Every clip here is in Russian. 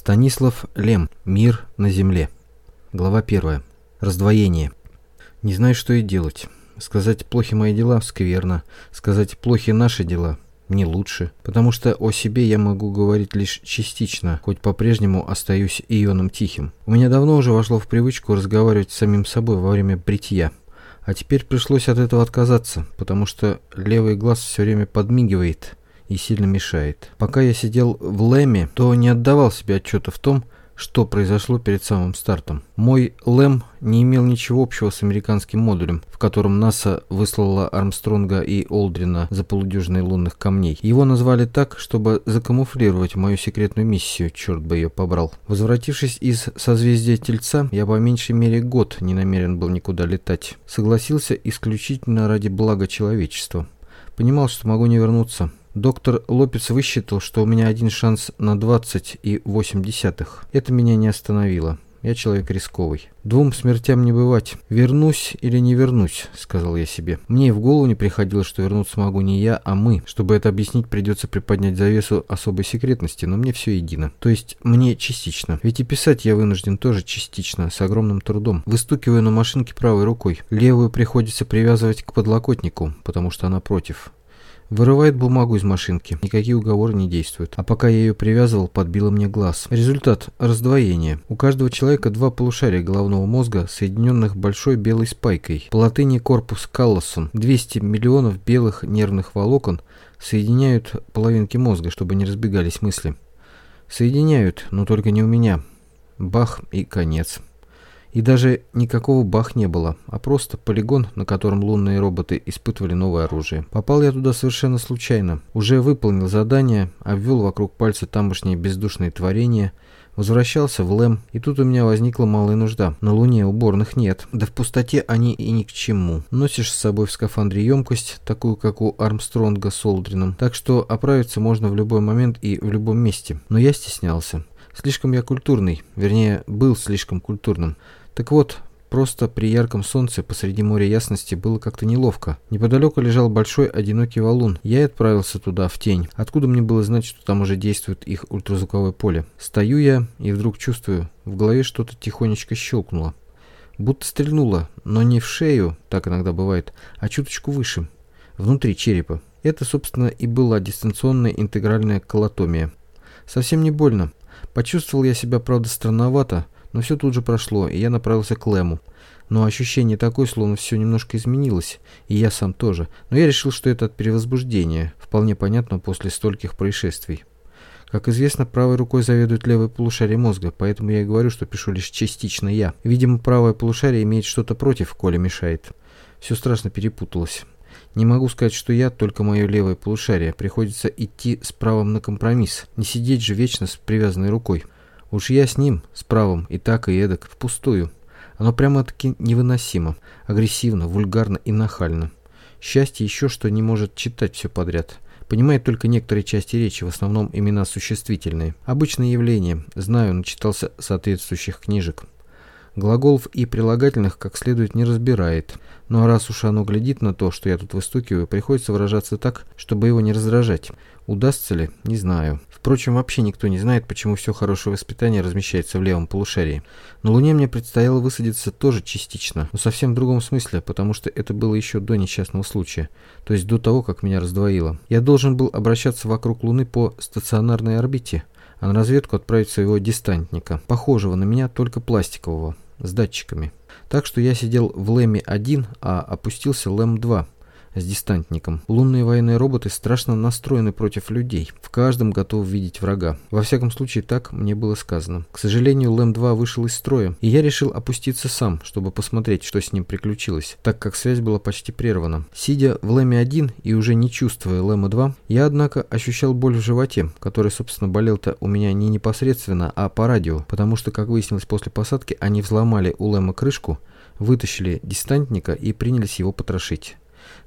Станислав Лем. Мир на земле. Глава 1. Раздвоение. Не знаю, что и делать. Сказать плохи мои дела – скверно. Сказать плохи наши дела – не лучше. Потому что о себе я могу говорить лишь частично, хоть по-прежнему остаюсь ионом тихим. У меня давно уже вошло в привычку разговаривать с самим собой во время бритья. А теперь пришлось от этого отказаться, потому что левый глаз все время подмигивает – и сильно мешает. Пока я сидел в Лэме, то не отдавал себе отчета в том, что произошло перед самым стартом. Мой Лэм не имел ничего общего с американским модулем, в котором НАСА выслала Армстронга и Олдрина за полудюжиной лунных камней. Его назвали так, чтобы закамуфлировать мою секретную миссию, черт бы ее побрал. Возвратившись из созвездия Тельца, я по меньшей мере год не намерен был никуда летать. Согласился исключительно ради блага человечества. Понимал, что могу не вернуться, Доктор Лопец высчитал, что у меня один шанс на 20,8. Это меня не остановило. Я человек рисковый. Двум смертям не бывать. Вернусь или не вернусь, сказал я себе. Мне и в голову не приходило, что вернуться могу не я, а мы. Чтобы это объяснить, придется приподнять завесу особой секретности, но мне все едино. То есть мне частично. Ведь и писать я вынужден тоже частично, с огромным трудом. Выстукиваю на машинке правой рукой. Левую приходится привязывать к подлокотнику, потому что она против. Вырывает бумагу из машинки. Никакие уговоры не действуют. А пока я ее привязывал, подбило мне глаз. Результат – раздвоение. У каждого человека два полушария головного мозга, соединенных большой белой спайкой. По латыни корпус каллосом. 200 миллионов белых нервных волокон соединяют половинки мозга, чтобы не разбегались мысли. Соединяют, но только не у меня. Бах и конец. И даже никакого бах не было, а просто полигон, на котором лунные роботы испытывали новое оружие. Попал я туда совершенно случайно. Уже выполнил задание, обвел вокруг пальца тамошние бездушные творения, возвращался в Лэм, и тут у меня возникла малая нужда. На Луне уборных нет, да в пустоте они и ни к чему. Носишь с собой в скафандре емкость, такую как у Армстронга с Олдрином, так что оправиться можно в любой момент и в любом месте. Но я стеснялся. Слишком я культурный, вернее, был слишком культурным. Так вот, просто при ярком солнце посреди моря ясности было как-то неловко. Неподалеку лежал большой одинокий валун. Я и отправился туда, в тень. Откуда мне было знать, что там уже действует их ультразвуковое поле? Стою я и вдруг чувствую, в голове что-то тихонечко щелкнуло. Будто стрельнуло, но не в шею, так иногда бывает, а чуточку выше, внутри черепа. Это, собственно, и была дистанционная интегральная колотомия. Совсем не больно. Почувствовал я себя, правда, странновато, но все тут же прошло, и я направился к Лэму. Но ощущение такое, словно все немножко изменилось, и я сам тоже. Но я решил, что это от перевозбуждения, вполне понятно после стольких происшествий. Как известно, правой рукой заведует левое полушарие мозга, поэтому я и говорю, что пишу лишь частично я. Видимо, правое полушарие имеет что-то против, коли мешает. Все страшно перепуталось. Не могу сказать, что я, только мое левое полушарие. Приходится идти с правым на компромисс. Не сидеть же вечно с привязанной рукой. Уж я с ним, с правым, и так, и эдак, впустую. Оно прямо-таки невыносимо, агрессивно, вульгарно и нахально. Счастье еще, что не может читать все подряд. Понимает только некоторые части речи, в основном имена существительные. Обычное явление, знаю, начитался соответствующих книжек. Глаголов и прилагательных как следует не разбирает. Ну а раз уж оно глядит на то, что я тут выстукиваю, приходится выражаться так, чтобы его не раздражать. Удастся ли? Не знаю. Впрочем, вообще никто не знает, почему все хорошее воспитание размещается в левом полушарии. На Луне мне предстояло высадиться тоже частично, но совсем в другом смысле, потому что это было еще до несчастного случая, то есть до того, как меня раздвоило. Я должен был обращаться вокруг Луны по стационарной орбите, а на разведку отправить своего дистантника, похожего на меня, только пластикового, с датчиками. Так что я сидел в Лэме-1, а опустился Лэм-2 с дистантником. Лунные военные роботы страшно настроены против людей. В каждом готов видеть врага. Во всяком случае, так мне было сказано. К сожалению, Лэм-2 вышел из строя, и я решил опуститься сам, чтобы посмотреть, что с ним приключилось, так как связь была почти прервана. Сидя в Лэме-1 и уже не чувствуя Лэма-2, я, однако, ощущал боль в животе, который, собственно, болел-то у меня не непосредственно, а по радио, потому что, как выяснилось после посадки, они взломали у Лэма крышку, вытащили дистантника и принялись его потрошить.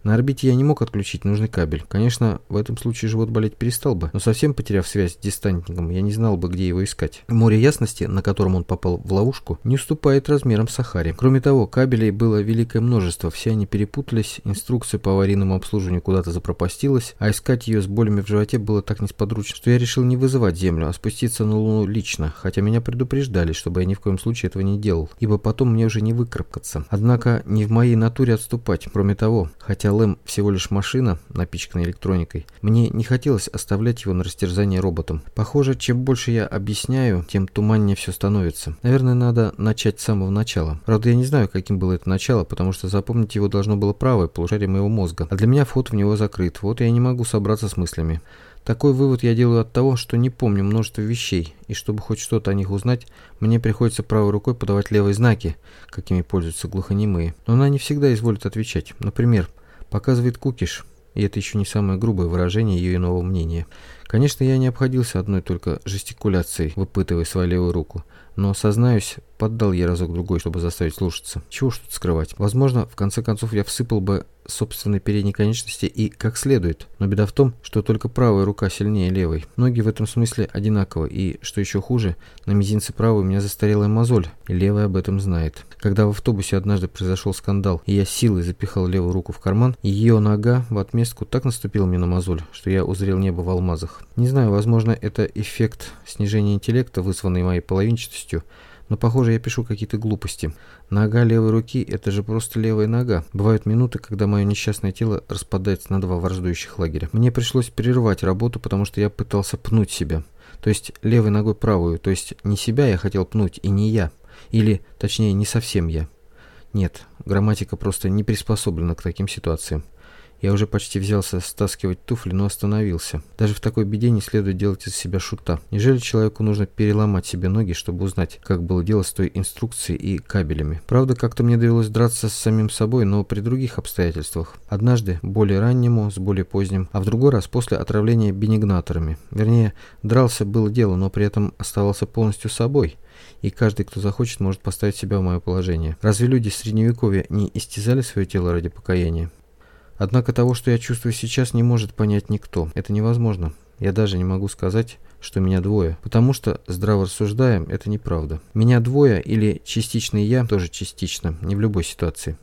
На орбите я не мог отключить нужный кабель. Конечно, в этом случае живот болеть перестал бы, но совсем потеряв связь с дистантником, я не знал бы, где его искать. Море ясности, на котором он попал в ловушку, не уступает размерам Сахаре. Кроме того, кабелей было великое множество, все они перепутались, инструкция по аварийному обслуживанию куда-то запропастилась, а искать ее с болями в животе было так несподручно, что я решил не вызывать Землю, а спуститься на Луну лично, хотя меня предупреждали, чтобы я ни в коем случае этого не делал, ибо потом мне уже не выкарабкаться. Однако не в моей натуре отступать. Кроме того, хотя Лэм всего лишь машина, напичканная электроникой, мне не хотелось оставлять его на растерзание роботом. Похоже, чем больше я объясняю, тем туманнее все становится. Наверное, надо начать с самого начала. Правда, я не знаю, каким было это начало, потому что запомнить его должно было правое полушарие моего мозга, а для меня вход в него закрыт. Вот я не могу собраться с мыслями. Такой вывод я делаю от того, что не помню множество вещей, и чтобы хоть что-то о них узнать, мне приходится правой рукой подавать левые знаки, какими пользуются глухонемые. Но она не всегда изволит отвечать. Например, показывает кукиш, и это еще не самое грубое выражение ее иного мнения. Конечно, я не обходился одной только жестикуляцией, выпытывая свою левую руку, но, сознаюсь, поддал ей разок-другой, чтобы заставить слушаться. Чего ж тут скрывать? Возможно, в конце концов я всыпал бы собственной передней конечности и как следует. Но беда в том, что только правая рука сильнее левой. Ноги в этом смысле одинаковы, и, что еще хуже, на мизинце правой у меня застарелая мозоль, и левая об этом знает. Когда в автобусе однажды произошел скандал, и я силой запихал левую руку в карман, ее нога в отместку так наступила мне на мозоль, что я узрел небо в алмазах. Не знаю, возможно, это эффект снижения интеллекта, вызванный моей половинчатостью, но, похоже, я пишу какие-то глупости. Нога левой руки – это же просто левая нога. Бывают минуты, когда мое несчастное тело распадается на два враждующих лагеря. Мне пришлось прервать работу, потому что я пытался пнуть себя. То есть левой ногой правую. То есть не себя я хотел пнуть, и не я. Или, точнее, не совсем я. Нет, грамматика просто не приспособлена к таким ситуациям. Я уже почти взялся стаскивать туфли, но остановился. Даже в такой беде не следует делать из себя шута. Неужели человеку нужно переломать себе ноги, чтобы узнать, как было дело с той инструкцией и кабелями? Правда, как-то мне довелось драться с самим собой, но при других обстоятельствах. Однажды, более раннему, с более поздним, а в другой раз после отравления бенигнаторами. Вернее, дрался было дело, но при этом оставался полностью собой и каждый, кто захочет, может поставить себя в мое положение. Разве люди Средневековья не истязали свое тело ради покаяния? Однако того, что я чувствую сейчас, не может понять никто. Это невозможно. Я даже не могу сказать, что меня двое, потому что, здраво рассуждаем, это неправда. Меня двое или частично я, тоже частично, не в любой ситуации.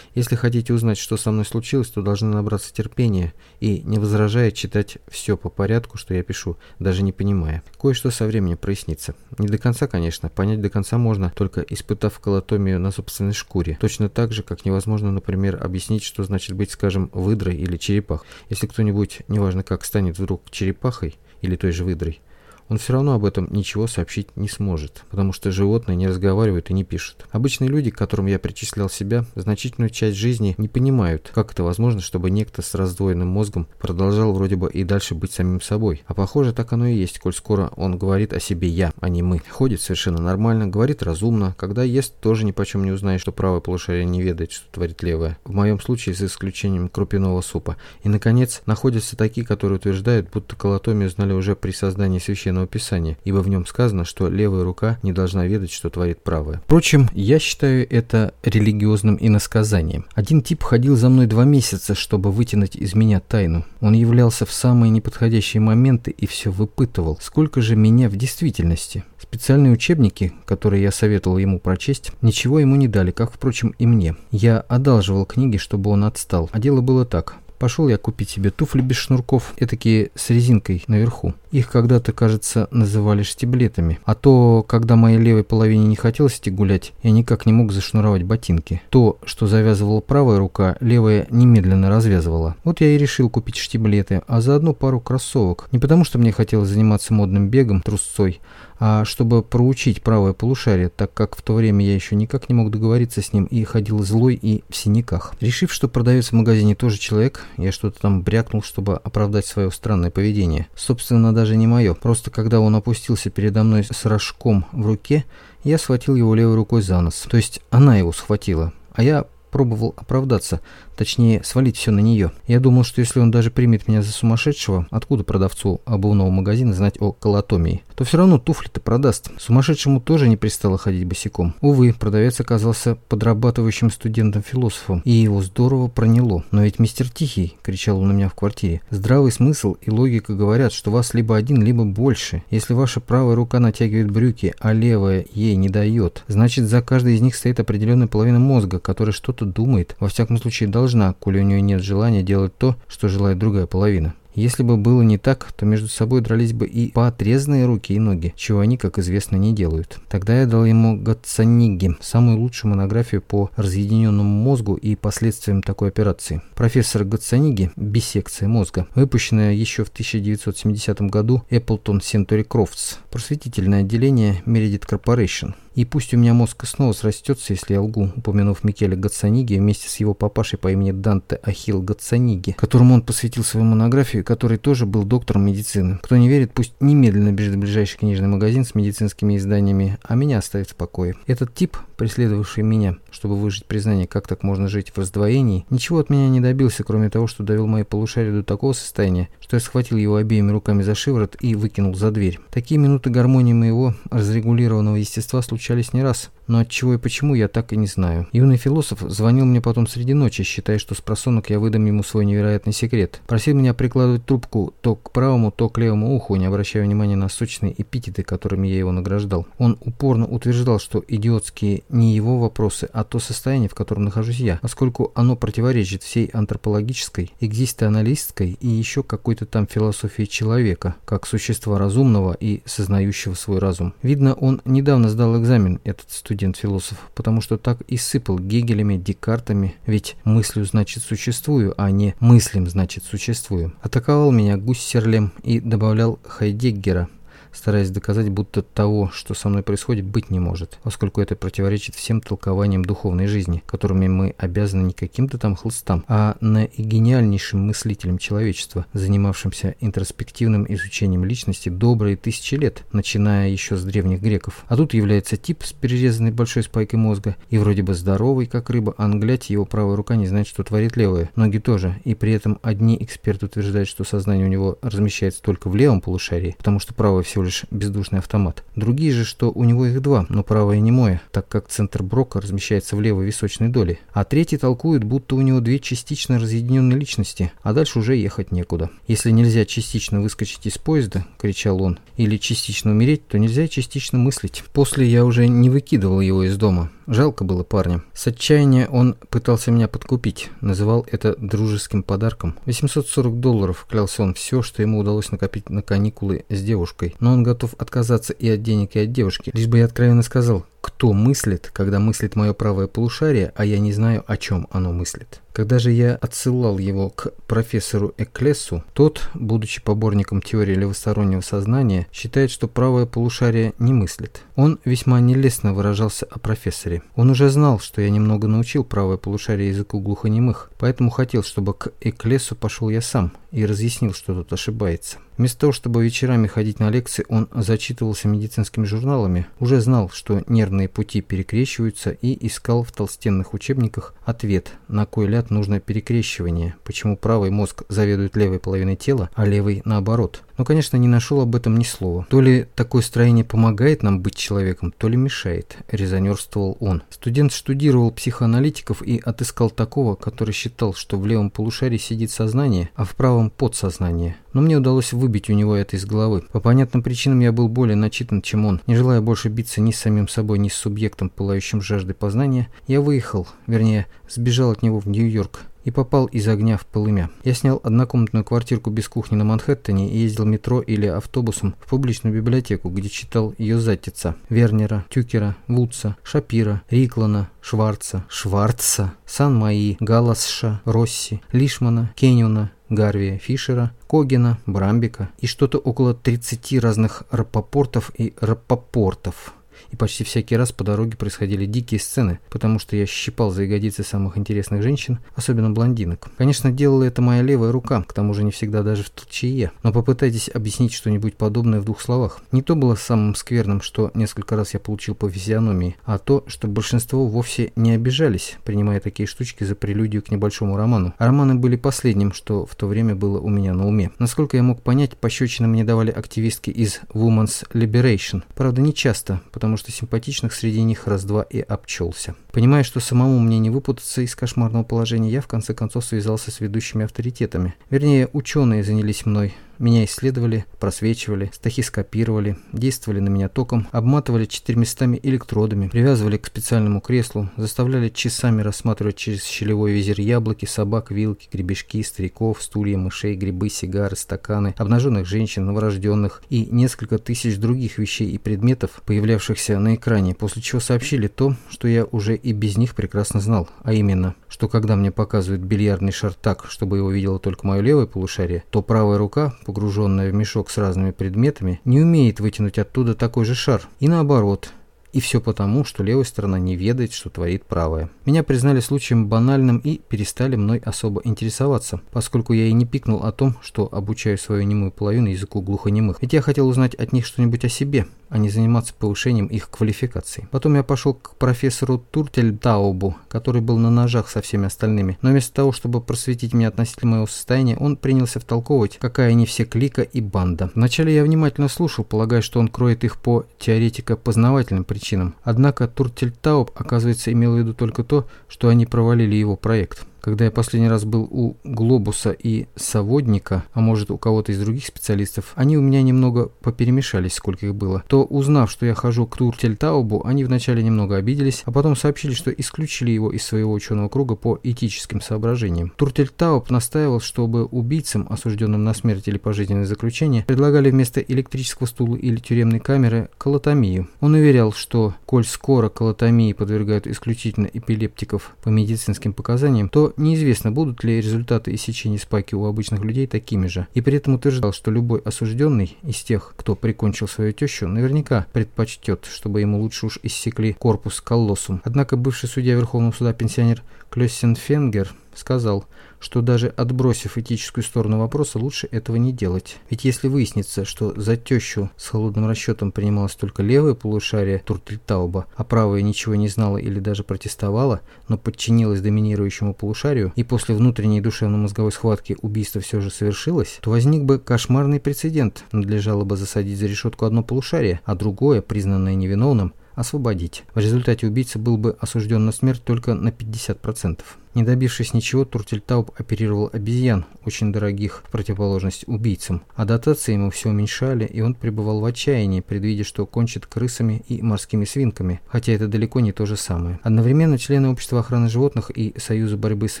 Если хотите узнать, что со мной случилось, то должны набраться терпения и, не возражая, читать все по порядку, что я пишу, даже не понимая. Кое-что со временем прояснится. Не до конца, конечно, понять до конца можно, только испытав колотомию на собственной шкуре. Точно так же, как невозможно, например, объяснить, что значит быть, скажем, выдрой или черепах. Если кто-нибудь, неважно как, станет вдруг черепахой или той же выдрой, он все равно об этом ничего сообщить не сможет, потому что животные не разговаривают и не пишут. Обычные люди, к которым я причислял себя, значительную часть жизни не понимают, как это возможно, чтобы некто с раздвоенным мозгом продолжал вроде бы и дальше быть самим собой. А похоже, так оно и есть, коль скоро он говорит о себе «я», а не «мы». Ходит совершенно нормально, говорит разумно, когда ест, тоже ни почем не узнаешь, что правое полушарие не ведает, что творит левое. В моем случае, за исключением крупяного супа. И, наконец, находятся такие, которые утверждают, будто колотомию знали уже при создании священного Священного Писания, ибо в нем сказано, что левая рука не должна ведать, что творит правая. Впрочем, я считаю это религиозным иносказанием. Один тип ходил за мной два месяца, чтобы вытянуть из меня тайну. Он являлся в самые неподходящие моменты и все выпытывал, сколько же меня в действительности. Специальные учебники, которые я советовал ему прочесть, ничего ему не дали, как, впрочем, и мне. Я одалживал книги, чтобы он отстал. А дело было так. Пошел я купить себе туфли без шнурков, такие с резинкой наверху. Их когда-то, кажется, называли штиблетами. А то, когда моей левой половине не хотелось идти гулять, я никак не мог зашнуровать ботинки. То, что завязывала правая рука, левая немедленно развязывала. Вот я и решил купить штиблеты, а заодно пару кроссовок. Не потому, что мне хотелось заниматься модным бегом, трусцой, а чтобы проучить правое полушарие, так как в то время я еще никак не мог договориться с ним и ходил злой и в синяках. Решив, что продавец в магазине тоже человек, я что-то там брякнул, чтобы оправдать свое странное поведение. Собственно, даже не мое. Просто когда он опустился передо мной с рожком в руке, я схватил его левой рукой за нос. То есть она его схватила, а я пробовал оправдаться, точнее, свалить все на нее. Я думал, что если он даже примет меня за сумасшедшего, откуда продавцу обувного магазина знать о колотомии, то все равно туфли-то продаст. Сумасшедшему тоже не пристало ходить босиком. Увы, продавец оказался подрабатывающим студентом-философом, и его здорово проняло. Но ведь мистер Тихий, кричал он на меня в квартире, здравый смысл и логика говорят, что вас либо один, либо больше. Если ваша правая рука натягивает брюки, а левая ей не дает, значит за каждой из них стоит определенная половина мозга, которая что-то думает, во всяком случае должна, коли у нее нет желания делать то, что желает другая половина. Если бы было не так, то между собой дрались бы и по отрезанные руки и ноги, чего они, как известно, не делают. Тогда я дал ему Гатсаниги, самую лучшую монографию по разъединенному мозгу и последствиям такой операции. Профессор Гатсаниги «Биссекция мозга», выпущенная еще в 1970 году Appleton Century Crofts, просветительное отделение Meredith Corporation. И пусть у меня мозг снова срастется, если я лгу, упомянув Микеле Гацаниги вместе с его папашей по имени Данте Ахил Гацаниги, которому он посвятил свою монографию, который тоже был доктором медицины. Кто не верит, пусть немедленно бежит в ближайший книжный магазин с медицинскими изданиями, а меня оставит в покое. Этот тип, преследовавший меня, чтобы выжить признание, как так можно жить в раздвоении, ничего от меня не добился, кроме того, что довел мои полушария до такого состояния, что я схватил его обеими руками за шиворот и выкинул за дверь. Такие минуты гармонии моего разрегулированного естества случались встречались не раз, но от чего и почему я так и не знаю. Юный философ звонил мне потом среди ночи, считая, что с просонок я выдам ему свой невероятный секрет. Просил меня прикладывать трубку то к правому, то к левому уху, не обращая внимания на сочные эпитеты, которыми я его награждал. Он упорно утверждал, что идиотские не его вопросы, а то состояние, в котором нахожусь я, поскольку оно противоречит всей антропологической, экзистенциалистской и еще какой-то там философии человека, как существа разумного и сознающего свой разум. Видно, он недавно сдал экзамен этот студент-философ, потому что так и сыпал Гегелями, Декартами, ведь мыслью значит существую, а не мыслим значит существую. Атаковал меня Гуссерлем и добавлял Хайдеггера – стараясь доказать, будто того, что со мной происходит, быть не может, поскольку это противоречит всем толкованиям духовной жизни, которыми мы обязаны не каким-то там хлыстам, а наигениальнейшим мыслителям человечества, занимавшимся интроспективным изучением личности добрые тысячи лет, начиная еще с древних греков. А тут является тип с перерезанной большой спайкой мозга, и вроде бы здоровый, как рыба, а англять его правая рука не знает, что творит левая, ноги тоже, и при этом одни эксперты утверждают, что сознание у него размещается только в левом полушарии, потому что правое всего всего лишь бездушный автомат. Другие же, что у него их два, но правое не мое, так как центр Брока размещается в левой височной доле. А третий толкует, будто у него две частично разъединенные личности, а дальше уже ехать некуда. Если нельзя частично выскочить из поезда, кричал он, или частично умереть, то нельзя частично мыслить. После я уже не выкидывал его из дома. Жалко было парня. С отчаяния он пытался меня подкупить, называл это дружеским подарком. 840 долларов, клялся он, все, что ему удалось накопить на каникулы с девушкой. Но он готов отказаться и от денег, и от девушки, лишь бы я откровенно сказал, кто мыслит, когда мыслит мое правое полушарие, а я не знаю, о чем оно мыслит. Когда же я отсылал его к профессору Эклесу, тот, будучи поборником теории левостороннего сознания, считает, что правое полушарие не мыслит. Он весьма нелестно выражался о профессоре. Он уже знал, что я немного научил правое полушарие языку глухонемых, поэтому хотел, чтобы к Эклесу пошел я сам и разъяснил, что тут ошибается. Вместо того, чтобы вечерами ходить на лекции, он зачитывался медицинскими журналами, уже знал, что нервные пути перекрещиваются и искал в толстенных учебниках ответ, на кой ляд нужно перекрещивание, почему правый мозг заведует левой половиной тела, а левый наоборот. Но, конечно, не нашел об этом ни слова. То ли такое строение помогает нам быть человеком, то ли мешает, резонерствовал он. Студент штудировал психоаналитиков и отыскал такого, который считал, что в левом полушарии сидит сознание, а в правом подсознание. Но мне удалось выбить у него это из головы. По понятным причинам я был более начитан, чем он. Не желая больше биться ни с самим собой, ни с субъектом, пылающим жаждой познания, я выехал, вернее, сбежал от него в Нью-Йорк и попал из огня в полымя. Я снял однокомнатную квартирку без кухни на Манхэттене и ездил метро или автобусом в публичную библиотеку, где читал ее затица Вернера, Тюкера, Вудса, Шапира, Риклана, Шварца, Шварца, Сан-Маи, Галасша, Росси, Лишмана, Кенниона, Гарвия Фишера, Когина, Брамбика и что-то около 30 разных рапопортов и рапопортов. И почти всякий раз по дороге происходили дикие сцены, потому что я щипал за ягодицы самых интересных женщин, особенно блондинок. Конечно, делала это моя левая рука, к тому же не всегда даже в толчее, но попытайтесь объяснить что-нибудь подобное в двух словах. Не то было самым скверным, что несколько раз я получил по физиономии, а то, что большинство вовсе не обижались, принимая такие штучки за прелюдию к небольшому роману. А романы были последним, что в то время было у меня на уме. Насколько я мог понять, пощечины мне давали активистки из Women's Liberation. Правда, не часто, потому что симпатичных среди них раз-два и обчелся. Понимая, что самому мне не выпутаться из кошмарного положения, я в конце концов связался с ведущими авторитетами. Вернее, ученые занялись мной. Меня исследовали, просвечивали, стахископировали, действовали на меня током, обматывали четырьмястами электродами, привязывали к специальному креслу, заставляли часами рассматривать через щелевой визир яблоки, собак, вилки, гребешки, стариков, стулья, мышей, грибы, сигары, стаканы, обнаженных женщин, новорожденных и несколько тысяч других вещей и предметов, появлявшихся на экране, после чего сообщили то, что я уже и без них прекрасно знал, а именно, что когда мне показывают бильярдный шар так, чтобы его видело только мое левое полушарие, то правая рука, погруженная в мешок с разными предметами, не умеет вытянуть оттуда такой же шар. И наоборот, и все потому, что левая сторона не ведает, что творит правая. Меня признали случаем банальным и перестали мной особо интересоваться, поскольку я и не пикнул о том, что обучаю свою немую половину языку глухонемых. Ведь я хотел узнать от них что-нибудь о себе, а не заниматься повышением их квалификации. Потом я пошел к профессору Туртельтаубу, который был на ножах со всеми остальными, но вместо того, чтобы просветить меня относительно моего состояния, он принялся втолковывать, какая они все клика и банда. Вначале я внимательно слушал, полагая, что он кроет их по теоретико-познавательным причинам, причинам. Однако Туртельтауп, оказывается, имел в виду только то, что они провалили его проект. Когда я последний раз был у Глобуса и Саводника, а может у кого-то из других специалистов, они у меня немного поперемешались, сколько их было, то узнав, что я хожу к Туртельтаубу, они вначале немного обиделись, а потом сообщили, что исключили его из своего ученого круга по этическим соображениям. Туртельтауб настаивал, чтобы убийцам, осужденным на смерть или пожизненное заключение, предлагали вместо электрического стула или тюремной камеры колотомию. Он уверял, что, коль скоро колотомии подвергают исключительно эпилептиков по медицинским показаниям, то неизвестно, будут ли результаты иссечения спайки у обычных людей такими же, и при этом утверждал, что любой осужденный из тех, кто прикончил свою тещу, наверняка предпочтет, чтобы ему лучше уж иссекли корпус колоссум. Однако бывший судья Верховного суда пенсионер Клёссенфенгер сказал, что даже отбросив этическую сторону вопроса, лучше этого не делать. Ведь если выяснится, что за тещу с холодным расчетом принималось только левое полушарие Туртельтауба, а правое ничего не знало или даже протестовало, но подчинилось доминирующему полушарию, и после внутренней душевно-мозговой схватки убийство все же совершилось, то возник бы кошмарный прецедент. Надлежало бы засадить за решетку одно полушарие, а другое, признанное невиновным, освободить. В результате убийца был бы осужден на смерть только на 50%. Не добившись ничего, Туртельтауб оперировал обезьян, очень дорогих в противоположность убийцам, а дотации ему все уменьшали, и он пребывал в отчаянии, предвидя, что кончит крысами и морскими свинками, хотя это далеко не то же самое. Одновременно члены Общества охраны животных и Союза борьбы с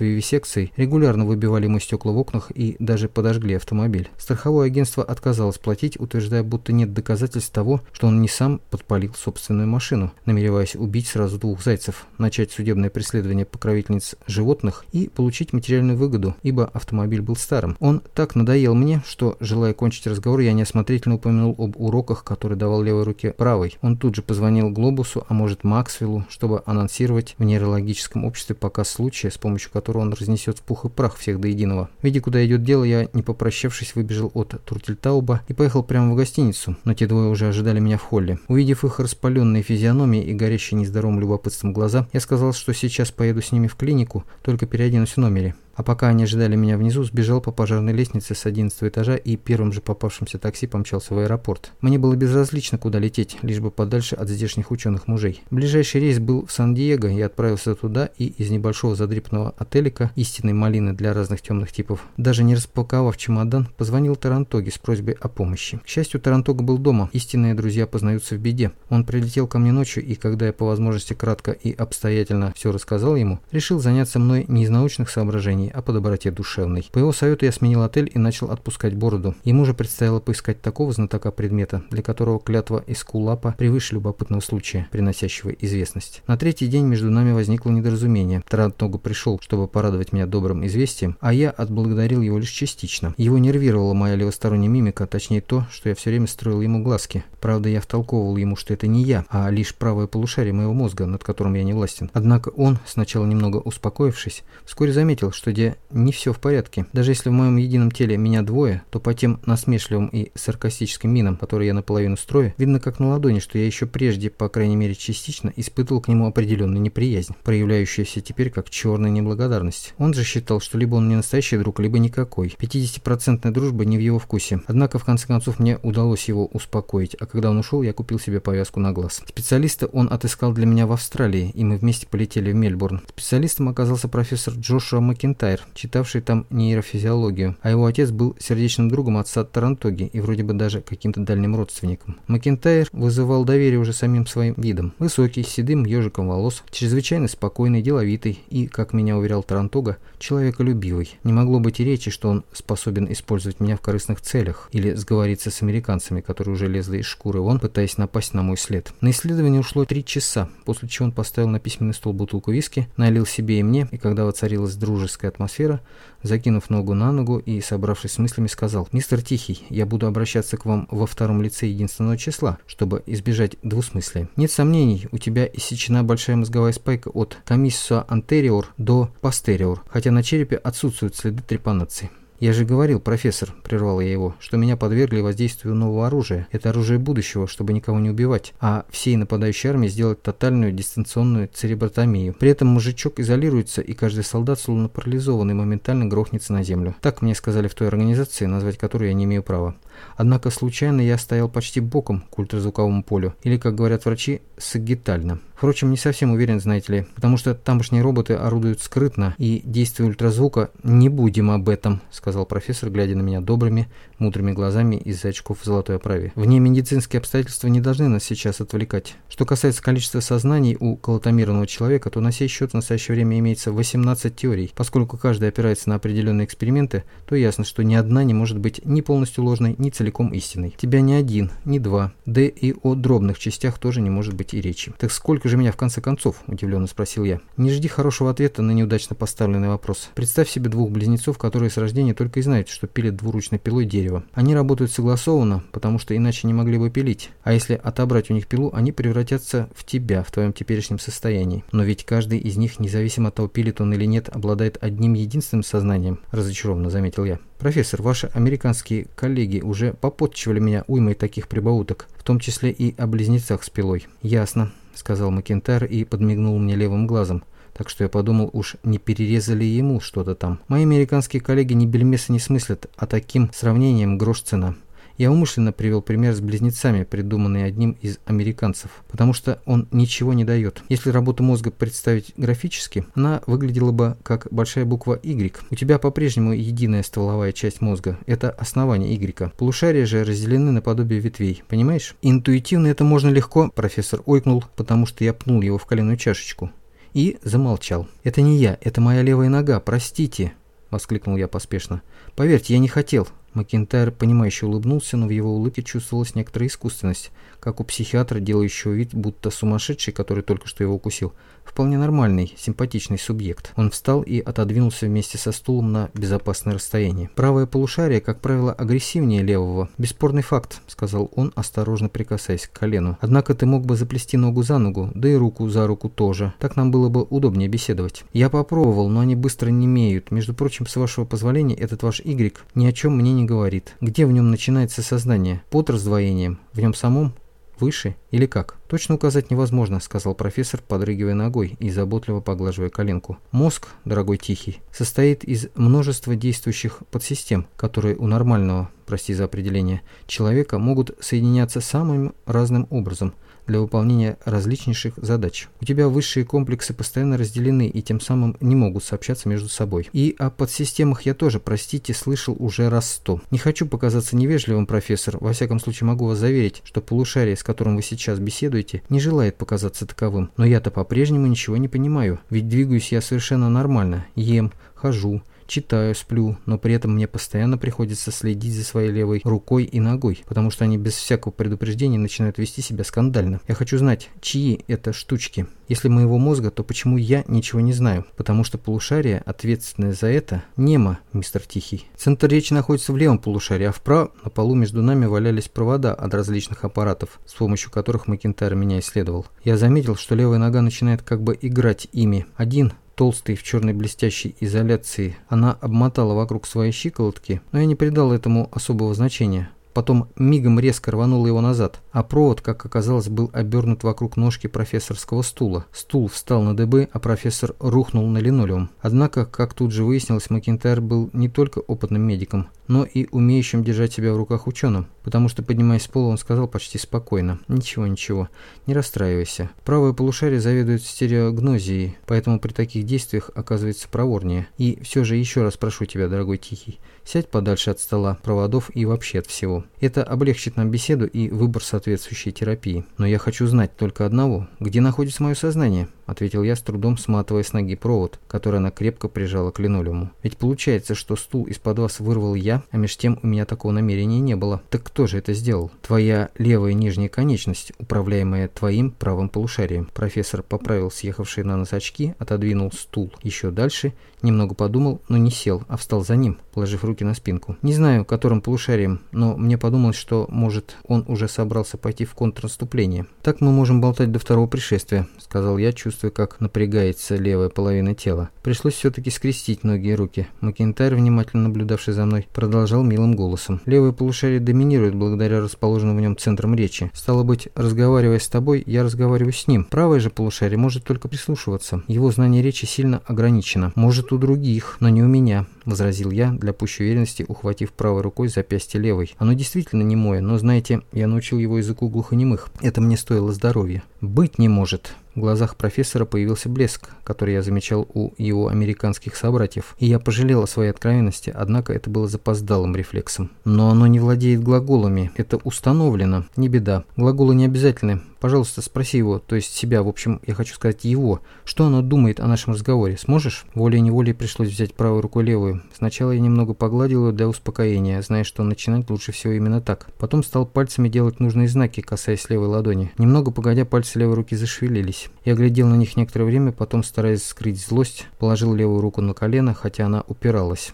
вивисекцией регулярно выбивали ему стекла в окнах и даже подожгли автомобиль. Страховое агентство отказалось платить, утверждая, будто нет доказательств того, что он не сам подпалил собственную машину, намереваясь убить сразу двух зайцев, начать судебное преследование покровительниц животных животных и получить материальную выгоду, ибо автомобиль был старым. Он так надоел мне, что, желая кончить разговор, я неосмотрительно упомянул об уроках, которые давал левой руке правой. Он тут же позвонил Глобусу, а может Максвеллу, чтобы анонсировать в нейрологическом обществе показ случая, с помощью которого он разнесет в пух и прах всех до единого. Видя, куда идет дело, я, не попрощавшись, выбежал от Туртельтауба и поехал прямо в гостиницу, но те двое уже ожидали меня в холле. Увидев их распаленные физиономии и горящие нездоровым любопытством глаза, я сказал, что сейчас поеду с ними в клинику, только переоденусь в номере. А пока они ожидали меня внизу, сбежал по пожарной лестнице с 11 этажа и первым же попавшимся такси помчался в аэропорт. Мне было безразлично, куда лететь, лишь бы подальше от здешних ученых мужей. Ближайший рейс был в Сан-Диего, я отправился туда и из небольшого задрипанного отелика истинной малины для разных темных типов, даже не распаковав чемодан, позвонил Тарантоге с просьбой о помощи. К счастью, Тарантога был дома, истинные друзья познаются в беде. Он прилетел ко мне ночью, и когда я по возможности кратко и обстоятельно все рассказал ему, решил заняться мной не из научных соображений, а по доброте душевной. По его совету я сменил отель и начал отпускать бороду. Ему же предстояло поискать такого знатока предмета, для которого клятва из кулапа превыше любопытного случая, приносящего известность. На третий день между нами возникло недоразумение. Тарантогу пришел, чтобы порадовать меня добрым известием, а я отблагодарил его лишь частично. Его нервировала моя левосторонняя мимика, точнее то, что я все время строил ему глазки. Правда, я втолковывал ему, что это не я, а лишь правое полушарие моего мозга, над которым я не властен. Однако он, сначала немного успокоившись, вскоре заметил, что где не все в порядке. Даже если в моем едином теле меня двое, то по тем насмешливым и саркастическим минам, которые я наполовину строю, видно как на ладони, что я еще прежде, по крайней мере частично, испытывал к нему определенную неприязнь, проявляющуюся теперь как черная неблагодарность. Он же считал, что либо он не настоящий друг, либо никакой. 50% дружба не в его вкусе. Однако, в конце концов, мне удалось его успокоить, а когда он ушел, я купил себе повязку на глаз. Специалиста он отыскал для меня в Австралии, и мы вместе полетели в Мельбурн. Специалистом оказался профессор Джошуа Макинтайр, читавший там нейрофизиологию, а его отец был сердечным другом отца Тарантоги и вроде бы даже каким-то дальним родственником. Макинтайр вызывал доверие уже самим своим видом. Высокий, седым ежиком волос, чрезвычайно спокойный, деловитый и, как меня уверял Тарантога, человеколюбивый. Не могло быть и речи, что он способен использовать меня в корыстных целях или сговориться с американцами, которые уже лезли из шкуры вон, пытаясь напасть на мой след. На исследование ушло три часа, после чего он поставил на письменный стол бутылку виски, налил себе и мне, и когда воцарилась дружеская атмосфера, закинув ногу на ногу и, собравшись с мыслями, сказал, «Мистер Тихий, я буду обращаться к вам во втором лице единственного числа, чтобы избежать двусмыслия. Нет сомнений, у тебя иссечена большая мозговая спайка от комиссуа антериор до постериор, хотя на черепе отсутствуют следы трепанации. «Я же говорил, профессор», – прервал я его, – «что меня подвергли воздействию нового оружия. Это оружие будущего, чтобы никого не убивать, а всей нападающей армии сделать тотальную дистанционную церебротомию. При этом мужичок изолируется, и каждый солдат, словно парализованный, моментально грохнется на землю. Так мне сказали в той организации, назвать которую я не имею права. Однако случайно я стоял почти боком к ультразвуковому полю, или, как говорят врачи, сагитально. Впрочем, не совсем уверен, знаете ли, потому что тамошние роботы орудуют скрытно, и действие ультразвука «не будем об этом», сказал профессор, глядя на меня добрыми, мудрыми глазами из-за очков в золотой оправе. Вне медицинские обстоятельства не должны нас сейчас отвлекать. Что касается количества сознаний у колотомированного человека, то на сей счет в настоящее время имеется 18 теорий. Поскольку каждая опирается на определенные эксперименты, то ясно, что ни одна не может быть ни полностью ложной, ни целиком истинной. Тебя ни один, ни два, да и о дробных частях тоже не может быть и речи. Так сколько же меня в конце концов?» – удивленно спросил я. «Не жди хорошего ответа на неудачно поставленный вопрос. Представь себе двух близнецов, которые с рождения только и знают, что пилят двуручной пилой дерево. Они работают согласованно, потому что иначе не могли бы пилить. А если отобрать у них пилу, они превратятся в тебя в твоем теперешнем состоянии. Но ведь каждый из них, независимо от того, пилит он или нет, обладает одним единственным сознанием», – разочарованно заметил я. «Профессор, ваши американские коллеги уже попотчевали меня уймой таких прибауток, в том числе и о близнецах с пилой». «Ясно сказал Макентайр и подмигнул мне левым глазом. Так что я подумал, уж не перерезали ему что-то там. Мои американские коллеги ни бельмеса не смыслят, а таким сравнением грош цена. Я умышленно привел пример с близнецами, придуманный одним из американцев, потому что он ничего не дает. Если работу мозга представить графически, она выглядела бы как большая буква Y. У тебя по-прежнему единая стволовая часть мозга. Это основание Y. Полушария же разделены наподобие ветвей. Понимаешь? Интуитивно это можно легко, профессор ойкнул, потому что я пнул его в коленную чашечку. И замолчал. «Это не я, это моя левая нога, простите!» – воскликнул я поспешно. «Поверьте, я не хотел. Макинтайр, понимающе улыбнулся, но в его улыбке чувствовалась некоторая искусственность, как у психиатра, делающего вид, будто сумасшедший, который только что его укусил, Вполне нормальный, симпатичный субъект. Он встал и отодвинулся вместе со стулом на безопасное расстояние. Правое полушарие, как правило, агрессивнее левого. Бесспорный факт, сказал он, осторожно прикасаясь к колену. Однако ты мог бы заплести ногу за ногу, да и руку за руку тоже. Так нам было бы удобнее беседовать. Я попробовал, но они быстро не имеют. Между прочим, с вашего позволения, этот ваш Y ни о чем мне не говорит. Где в нем начинается сознание? Под раздвоением? В нем самом? Выше или как? Точно указать невозможно, сказал профессор, подрыгивая ногой и заботливо поглаживая коленку. Мозг, дорогой Тихий, состоит из множества действующих подсистем, которые у нормального, прости за определение, человека могут соединяться самым разным образом – для выполнения различнейших задач. У тебя высшие комплексы постоянно разделены и тем самым не могут сообщаться между собой. И о подсистемах я тоже, простите, слышал уже раз сто. Не хочу показаться невежливым, профессор, во всяком случае могу вас заверить, что полушарие, с которым вы сейчас беседуете, не желает показаться таковым. Но я-то по-прежнему ничего не понимаю, ведь двигаюсь я совершенно нормально, ем, хожу, читаю, сплю, но при этом мне постоянно приходится следить за своей левой рукой и ногой, потому что они без всякого предупреждения начинают вести себя скандально. Я хочу знать, чьи это штучки. Если моего мозга, то почему я ничего не знаю? Потому что полушарие, ответственное за это, немо, мистер Тихий. Центр речи находится в левом полушарии, а вправо на полу между нами валялись провода от различных аппаратов, с помощью которых Макентайр меня исследовал. Я заметил, что левая нога начинает как бы играть ими. Один толстый в черной блестящей изоляции, она обмотала вокруг своей щиколотки, но я не придал этому особого значения. Потом мигом резко рванула его назад, а провод, как оказалось, был обернут вокруг ножки профессорского стула. Стул встал на дыбы, а профессор рухнул на линолеум. Однако, как тут же выяснилось, Макинтайр был не только опытным медиком, но и умеющим держать себя в руках ученым, потому что, поднимаясь с пола, он сказал почти спокойно. «Ничего, ничего, не расстраивайся. Правое полушарие заведует стереогнозией, поэтому при таких действиях оказывается проворнее. И все же еще раз прошу тебя, дорогой Тихий, Сядь подальше от стола, проводов и вообще от всего. Это облегчит нам беседу и выбор соответствующей терапии. Но я хочу знать только одного. Где находится мое сознание? Ответил я с трудом, сматывая с ноги провод, который она крепко прижала к линолеуму. Ведь получается, что стул из-под вас вырвал я, а меж тем у меня такого намерения не было. Так кто же это сделал? Твоя левая нижняя конечность, управляемая твоим правым полушарием. Профессор поправил съехавшие на нос очки, отодвинул стул еще дальше, немного подумал, но не сел, а встал за ним, положив руки на спинку. Не знаю, которым полушарием, но мне подумалось, что, может, он уже собрался пойти в контрнаступление. Так мы можем болтать до второго пришествия, сказал я, чувствуя чувствуя, как напрягается левая половина тела. Пришлось все-таки скрестить ноги и руки. Макентайр, внимательно наблюдавший за мной, продолжал милым голосом. Левое полушарие доминирует благодаря расположенным в нем центрам речи. Стало быть, разговаривая с тобой, я разговариваю с ним. Правое же полушарие может только прислушиваться. Его знание речи сильно ограничено. Может у других, но не у меня, возразил я, для пущей уверенности, ухватив правой рукой запястье левой. Оно действительно не мое, но знаете, я научил его языку глухонемых. Это мне стоило здоровья. Быть не может. В глазах профессора появился блеск, который я замечал у его американских собратьев, и я пожалел о своей откровенности, однако это было запоздалым рефлексом. Но оно не владеет глаголами, это установлено, не беда. Глаголы не обязательны, Пожалуйста, спроси его, то есть себя, в общем, я хочу сказать его, что оно думает о нашем разговоре. Сможешь? Волей-неволей пришлось взять правой рукой левую. Сначала я немного погладил ее для успокоения, зная, что начинать лучше всего именно так. Потом стал пальцами делать нужные знаки, касаясь левой ладони. Немного погодя, пальцы левой руки зашевелились. Я глядел на них некоторое время, потом, стараясь скрыть злость, положил левую руку на колено, хотя она упиралась.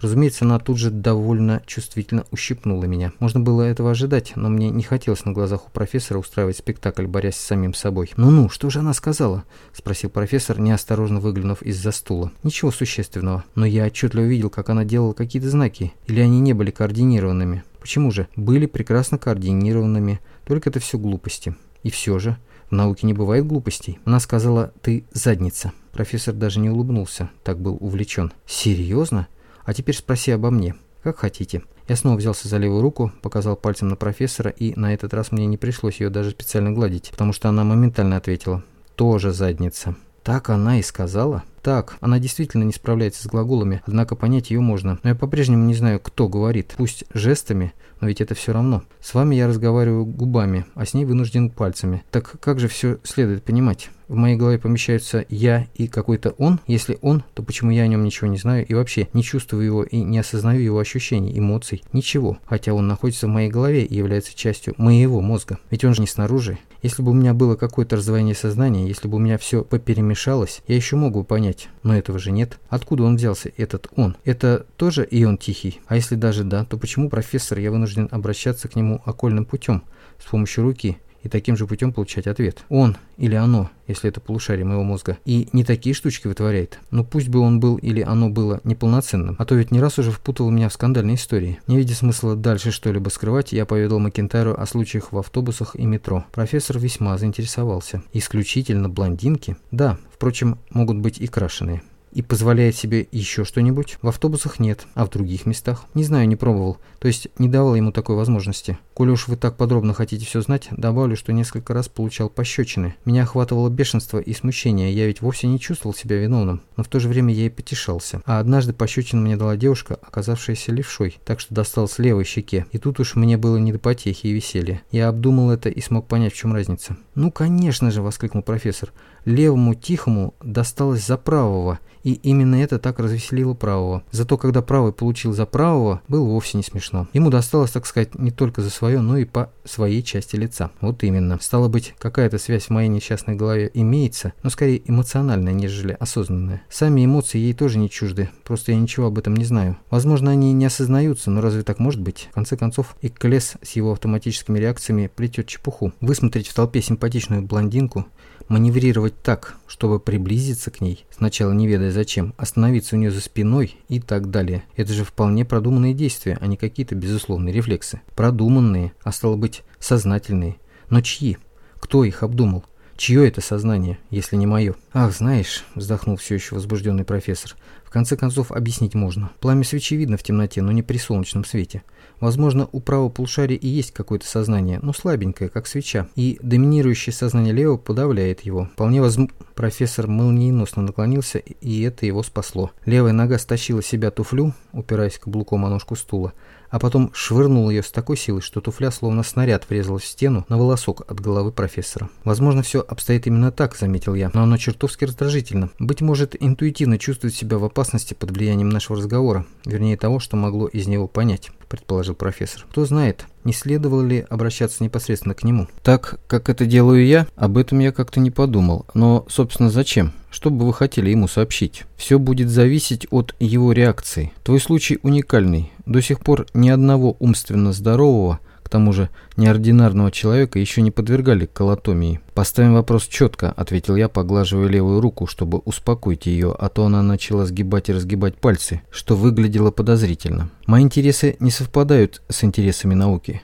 Разумеется, она тут же довольно чувствительно ущипнула меня. Можно было этого ожидать, но мне не хотелось на глазах у профессора устраивать спектакль, борясь с самим собой. «Ну-ну, что же она сказала?» – спросил профессор, неосторожно выглянув из-за стула. «Ничего существенного, но я отчетливо видел, как она делала какие-то знаки, или они не были координированными. Почему же? Были прекрасно координированными, только это все глупости. И все же, в науке не бывает глупостей. Она сказала «ты задница». Профессор даже не улыбнулся, так был увлечен. «Серьезно? А теперь спроси обо мне. Как хотите. Я снова взялся за левую руку, показал пальцем на профессора, и на этот раз мне не пришлось ее даже специально гладить, потому что она моментально ответила. Тоже задница. Так она и сказала. Так, она действительно не справляется с глаголами, однако понять ее можно. Но я по-прежнему не знаю, кто говорит. Пусть жестами, но ведь это все равно. С вами я разговариваю губами, а с ней вынужден пальцами. Так как же все следует понимать? В моей голове помещаются я и какой-то он. Если он, то почему я о нем ничего не знаю и вообще не чувствую его и не осознаю его ощущений, эмоций, ничего. Хотя он находится в моей голове и является частью моего мозга. Ведь он же не снаружи. Если бы у меня было какое-то раздвоение сознания, если бы у меня все поперемешалось, я еще мог бы понять. Но этого же нет. Откуда он взялся, этот он? Это тоже и он тихий? А если даже да, то почему профессор я вынужден обращаться к нему окольным путем, с помощью руки, и таким же путем получать ответ. Он или оно, если это полушарие моего мозга, и не такие штучки вытворяет. Но пусть бы он был или оно было неполноценным, а то ведь не раз уже впутывал меня в скандальные истории. Не видя смысла дальше что-либо скрывать, я поведал Макентайру о случаях в автобусах и метро. Профессор весьма заинтересовался. Исключительно блондинки? Да, впрочем, могут быть и крашеные и позволяет себе еще что-нибудь? В автобусах нет, а в других местах? Не знаю, не пробовал. То есть не давал ему такой возможности. Коли уж вы так подробно хотите все знать, добавлю, что несколько раз получал пощечины. Меня охватывало бешенство и смущение, я ведь вовсе не чувствовал себя виновным, но в то же время я и потешался. А однажды пощечину мне дала девушка, оказавшаяся левшой, так что достал с левой щеке. И тут уж мне было не до потехи и веселья. Я обдумал это и смог понять, в чем разница. «Ну, конечно же!» – воскликнул профессор. левому тихому досталось за правого, и именно это так развеселило правого. Зато когда правый получил за правого, было вовсе не смешно. Ему досталось, так сказать, не только за свое, но и по своей части лица. Вот именно. Стало быть, какая-то связь в моей несчастной голове имеется, но скорее эмоциональная, нежели осознанная. Сами эмоции ей тоже не чужды, просто я ничего об этом не знаю. Возможно, они не осознаются, но разве так может быть? В конце концов, и Клесс с его автоматическими реакциями плетет чепуху. Высмотреть в толпе симпатичную блондинку, маневрировать так, чтобы приблизиться к ней, сначала не ведая зачем, остановиться у нее за спиной и так далее. Это же вполне продуманные действия, а не какие-то безусловные рефлексы. Продуманные, а стало быть, сознательные. Но чьи? Кто их обдумал? Чье это сознание, если не мое? Ах, знаешь, вздохнул все еще возбужденный профессор, в конце концов объяснить можно. Пламя свечи видно в темноте, но не при солнечном свете. Возможно, у правого полушария и есть какое-то сознание, но слабенькое, как свеча, и доминирующее сознание левого подавляет его. Вполне возможно, профессор молниеносно наклонился, и это его спасло. Левая нога стащила себя туфлю, упираясь каблуком о ножку стула, а потом швырнул ее с такой силой, что туфля словно снаряд врезалась в стену на волосок от головы профессора. Возможно, все обстоит именно так, заметил я, но оно чертовски раздражительно. Быть может, интуитивно чувствует себя в опасности под влиянием нашего разговора, вернее того, что могло из него понять, предположил профессор. Кто знает, не следовало ли обращаться непосредственно к нему. Так, как это делаю я, об этом я как-то не подумал. Но, собственно, зачем? Что бы вы хотели ему сообщить? Все будет зависеть от его реакции. Твой случай уникальный. До сих пор ни одного умственно здорового, к тому же неординарного человека еще не подвергали колотомии. «Поставим вопрос четко», — ответил я, поглаживая левую руку, чтобы успокоить ее, а то она начала сгибать и разгибать пальцы, что выглядело подозрительно. «Мои интересы не совпадают с интересами науки».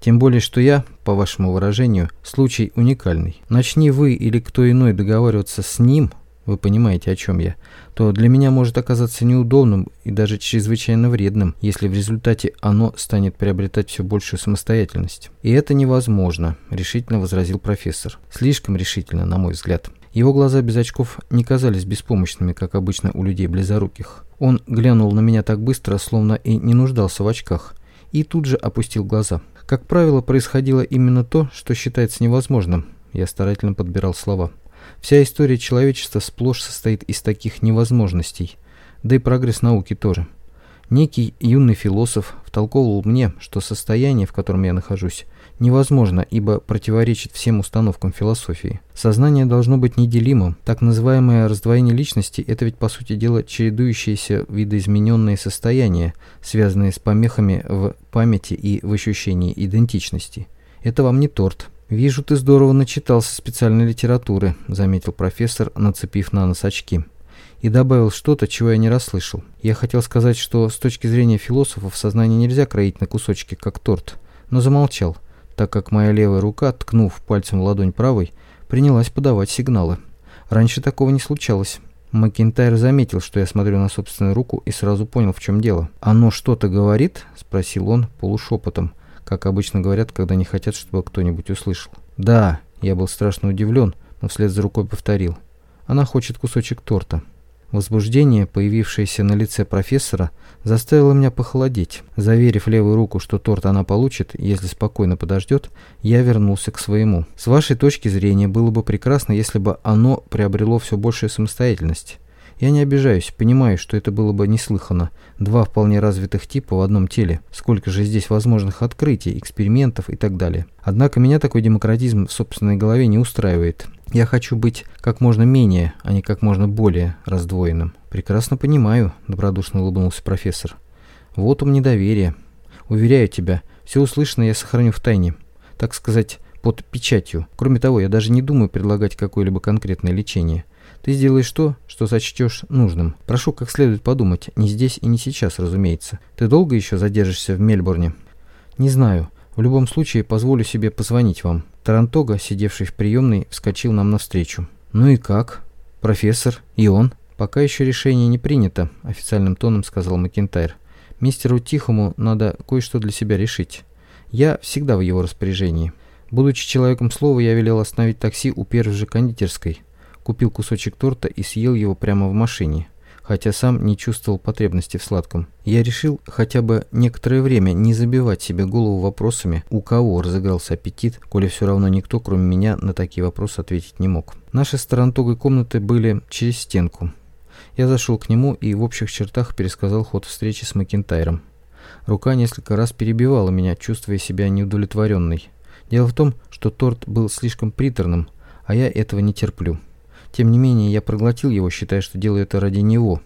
Тем более, что я, по вашему выражению, случай уникальный. Начни вы или кто иной договариваться с ним, вы понимаете, о чем я, то для меня может оказаться неудобным и даже чрезвычайно вредным, если в результате оно станет приобретать все большую самостоятельность. И это невозможно, решительно возразил профессор. Слишком решительно, на мой взгляд. Его глаза без очков не казались беспомощными, как обычно у людей близоруких. Он глянул на меня так быстро, словно и не нуждался в очках, и тут же опустил глаза. Как правило, происходило именно то, что считается невозможным. Я старательно подбирал слова. Вся история человечества сплошь состоит из таких невозможностей, да и прогресс науки тоже. Некий юный философ втолковывал мне, что состояние, в котором я нахожусь, невозможно, ибо противоречит всем установкам философии. Сознание должно быть неделимым. Так называемое раздвоение личности – это ведь по сути дела чередующиеся видоизмененные состояния, связанные с помехами в памяти и в ощущении идентичности. Это вам не торт, «Вижу, ты здорово начитался специальной литературы», — заметил профессор, нацепив на нос очки. И добавил что-то, чего я не расслышал. Я хотел сказать, что с точки зрения философов сознание нельзя кроить на кусочки, как торт, но замолчал, так как моя левая рука, ткнув пальцем в ладонь правой, принялась подавать сигналы. Раньше такого не случалось. Макинтайр заметил, что я смотрю на собственную руку и сразу понял, в чем дело. «Оно что-то говорит?» – спросил он полушепотом, как обычно говорят, когда не хотят, чтобы кто-нибудь услышал. «Да», я был страшно удивлен, но вслед за рукой повторил. «Она хочет кусочек торта». Возбуждение, появившееся на лице профессора, заставило меня похолодеть. Заверив левую руку, что торт она получит, если спокойно подождет, я вернулся к своему. С вашей точки зрения, было бы прекрасно, если бы оно приобрело все большую самостоятельность. Я не обижаюсь, понимаю, что это было бы неслыханно. Два вполне развитых типа в одном теле. Сколько же здесь возможных открытий, экспериментов и так далее. Однако меня такой демократизм в собственной голове не устраивает. Я хочу быть как можно менее, а не как можно более раздвоенным. Прекрасно понимаю, добродушно улыбнулся профессор. Вот ум недоверия. Уверяю тебя, все услышанное я сохраню в тайне. Так сказать, под печатью. Кроме того, я даже не думаю предлагать какое-либо конкретное лечение. Ты сделаешь то, что сочтешь нужным. Прошу как следует подумать, не здесь и не сейчас, разумеется. Ты долго еще задержишься в Мельбурне? Не знаю. В любом случае, позволю себе позвонить вам. Тарантога, сидевший в приемной, вскочил нам навстречу. Ну и как? Профессор? И он? Пока еще решение не принято, официальным тоном сказал Макентайр. Мистеру Тихому надо кое-что для себя решить. Я всегда в его распоряжении. Будучи человеком слова, я велел остановить такси у первой же кондитерской. Купил кусочек торта и съел его прямо в машине. хотя сам не чувствовал потребности в сладком. Я решил хотя бы некоторое время не забивать себе голову вопросами, у кого разыгрался аппетит, коли все равно никто, кроме меня, на такие вопросы ответить не мог. Наши с Тарантогой комнаты были через стенку. Я зашел к нему и в общих чертах пересказал ход встречи с Макентайром. Рука несколько раз перебивала меня, чувствуя себя неудовлетворенной. Дело в том, что торт был слишком приторным, а я этого не терплю. Тем не менее, я проглотил его, считая, что делаю это ради него.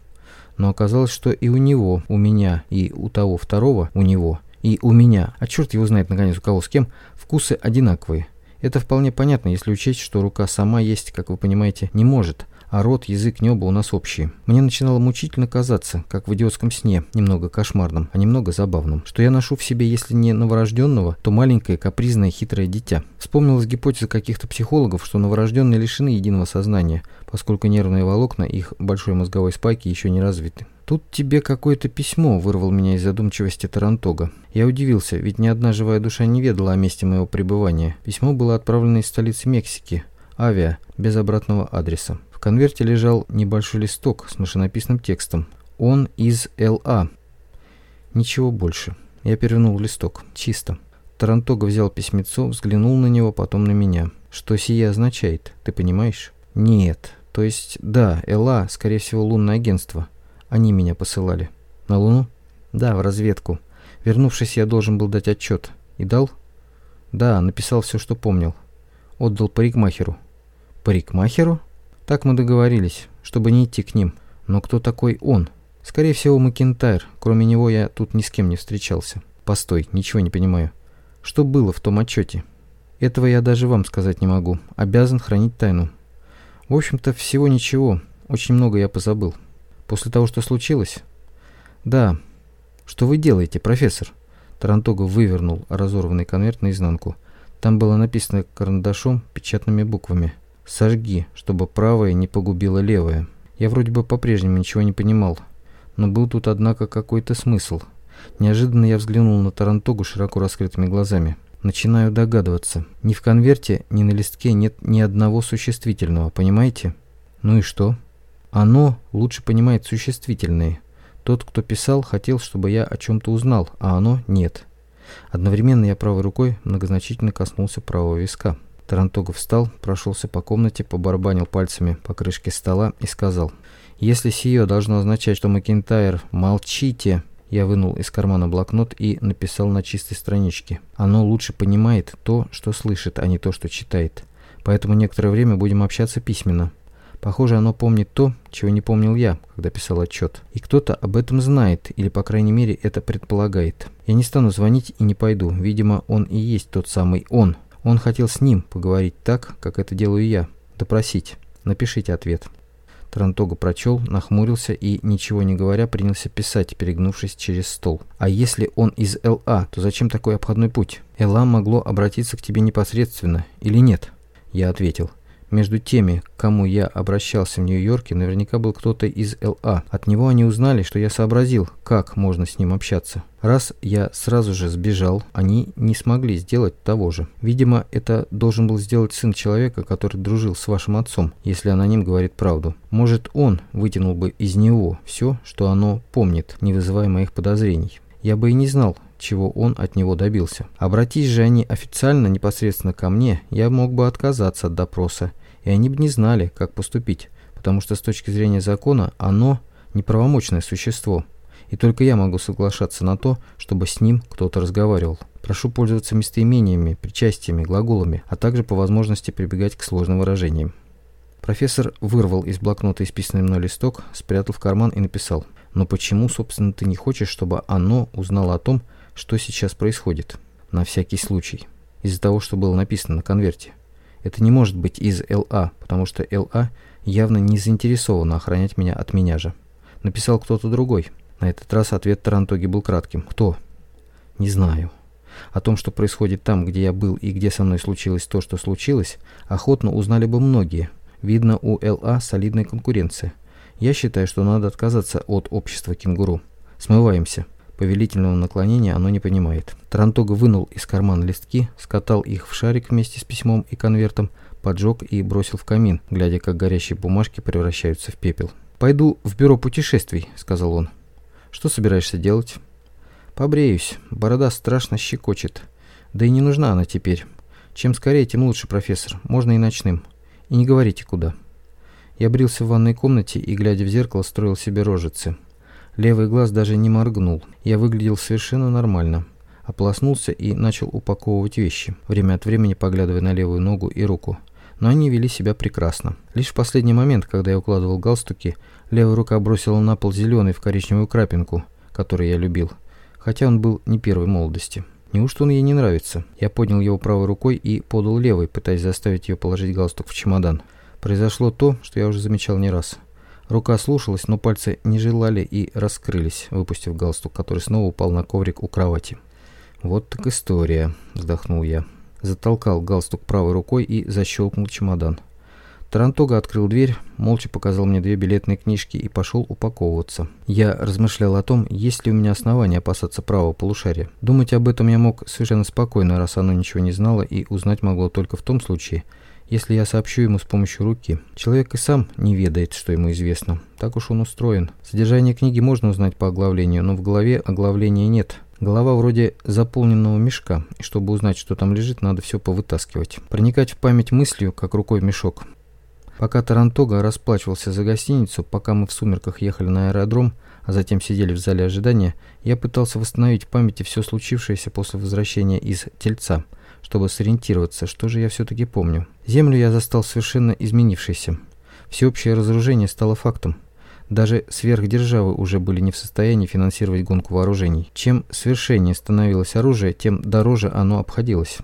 Но оказалось, что и у него, у меня, и у того второго, у него, и у меня, а черт его знает наконец у кого с кем, вкусы одинаковые. Это вполне понятно, если учесть, что рука сама есть, как вы понимаете, не может, а рот, язык, небо у нас общие. Мне начинало мучительно казаться, как в идиотском сне, немного кошмарном, а немного забавным, что я ношу в себе, если не новорожденного, то маленькое, капризное, хитрое дитя. Вспомнилась гипотеза каких-то психологов, что новорожденные лишены единого сознания, поскольку нервные волокна их большой мозговой спайки еще не развиты. «Тут тебе какое-то письмо», — вырвал меня из задумчивости Тарантога. Я удивился, ведь ни одна живая душа не ведала о месте моего пребывания. Письмо было отправлено из столицы Мексики. Авиа, без обратного адреса. В конверте лежал небольшой листок с машинописным текстом. «Он из Л.А.». Ничего больше. Я перевернул листок. Чисто. Тарантога взял письмецо, взглянул на него, потом на меня. Что сие означает, ты понимаешь? Нет. То есть, да, Л.А., скорее всего, лунное агентство. Они меня посылали. На Луну? Да, в разведку. Вернувшись, я должен был дать отчет. И дал? Да, написал все, что помнил. Отдал парикмахеру. Парикмахеру? Так мы договорились, чтобы не идти к ним. Но кто такой он? Скорее всего, Макентайр. Кроме него я тут ни с кем не встречался. Постой, ничего не понимаю. Что было в том отчете? Этого я даже вам сказать не могу. Обязан хранить тайну. В общем-то, всего ничего. Очень много я позабыл. После того, что случилось? Да. Что вы делаете, профессор? Тарантога вывернул разорванный конверт наизнанку. Там было написано карандашом печатными буквами – Сожги, чтобы правое не погубило левое. Я вроде бы по-прежнему ничего не понимал. Но был тут, однако, какой-то смысл. Неожиданно я взглянул на Тарантогу широко раскрытыми глазами. Начинаю догадываться. Ни в конверте, ни на листке нет ни одного существительного, понимаете? Ну и что? Оно лучше понимает существительные. Тот, кто писал, хотел, чтобы я о чем-то узнал, а оно нет. Одновременно я правой рукой многозначительно коснулся правого виска. Тарантогов встал, прошелся по комнате, побарабанил пальцами по крышке стола и сказал, «Если сие должно означать, что Макентайр, молчите!» Я вынул из кармана блокнот и написал на чистой страничке. Оно лучше понимает то, что слышит, а не то, что читает. Поэтому некоторое время будем общаться письменно. Похоже, оно помнит то, чего не помнил я, когда писал отчет. И кто-то об этом знает, или, по крайней мере, это предполагает. Я не стану звонить и не пойду. Видимо, он и есть тот самый он, он хотел с ним поговорить так, как это делаю я. Допросить. Напишите ответ. Тарантога прочел, нахмурился и, ничего не говоря, принялся писать, перегнувшись через стол. «А если он из ЛА, то зачем такой обходной путь? ЛА могло обратиться к тебе непосредственно или нет?» Я ответил. Между теми, к кому я обращался в Нью-Йорке, наверняка был кто-то из ЛА. От него они узнали, что я сообразил, как можно с ним общаться. Раз я сразу же сбежал, они не смогли сделать того же. Видимо, это должен был сделать сын человека, который дружил с вашим отцом, если аноним говорит правду. Может, он вытянул бы из него все, что оно помнит, не вызывая моих подозрений. Я бы и не знал, чего он от него добился. Обратись же они официально непосредственно ко мне, я мог бы отказаться от допроса, и они бы не знали, как поступить, потому что с точки зрения закона оно неправомочное существо, и только я могу соглашаться на то, чтобы с ним кто-то разговаривал. Прошу пользоваться местоимениями, причастиями, глаголами, а также по возможности прибегать к сложным выражениям. Профессор вырвал из блокнота исписанный мной листок, спрятал в карман и написал. «Но почему, собственно, ты не хочешь, чтобы оно узнало о том, что сейчас происходит. На всякий случай. Из-за того, что было написано на конверте. Это не может быть из ЛА, потому что ЛА явно не заинтересована охранять меня от меня же. Написал кто-то другой. На этот раз ответ Тарантоги был кратким. Кто? Не знаю. О том, что происходит там, где я был и где со мной случилось то, что случилось, охотно узнали бы многие. Видно, у ЛА солидная конкуренция. Я считаю, что надо отказаться от общества кенгуру. Смываемся. Повелительного наклонения оно не понимает. Тарантога вынул из кармана листки, скатал их в шарик вместе с письмом и конвертом, поджег и бросил в камин, глядя, как горящие бумажки превращаются в пепел. «Пойду в бюро путешествий», — сказал он. «Что собираешься делать?» «Побреюсь. Борода страшно щекочет. Да и не нужна она теперь. Чем скорее, тем лучше, профессор. Можно и ночным. И не говорите, куда». Я брился в ванной комнате и, глядя в зеркало, строил себе рожицы. Левый глаз даже не моргнул. Я выглядел совершенно нормально. Ополоснулся и начал упаковывать вещи, время от времени поглядывая на левую ногу и руку. Но они вели себя прекрасно. Лишь в последний момент, когда я укладывал галстуки, левая рука бросила на пол зеленый в коричневую крапинку, который я любил, хотя он был не первой молодости. Неужто он ей не нравится? Я поднял его правой рукой и подал левой, пытаясь заставить ее положить галстук в чемодан. Произошло то, что я уже замечал не раз. Рука слушалась, но пальцы не желали и раскрылись, выпустив галстук, который снова упал на коврик у кровати. «Вот так история», — вздохнул я. Затолкал галстук правой рукой и защелкнул чемодан. Тарантога открыл дверь, молча показал мне две билетные книжки и пошел упаковываться. Я размышлял о том, есть ли у меня основания опасаться правого полушария. Думать об этом я мог совершенно спокойно, раз оно ничего не знало и узнать могло только в том случае, если я сообщу ему с помощью руки. Человек и сам не ведает, что ему известно. Так уж он устроен. Содержание книги можно узнать по оглавлению, но в голове оглавления нет. Голова вроде заполненного мешка, и чтобы узнать, что там лежит, надо все повытаскивать. Проникать в память мыслью, как рукой мешок. Пока Тарантога расплачивался за гостиницу, пока мы в сумерках ехали на аэродром, а затем сидели в зале ожидания, я пытался восстановить в памяти все случившееся после возвращения из Тельца – чтобы сориентироваться, что же я все-таки помню. Землю я застал совершенно изменившейся. Всеобщее разоружение стало фактом. Даже сверхдержавы уже были не в состоянии финансировать гонку вооружений. Чем совершеннее становилось оружие, тем дороже оно обходилось.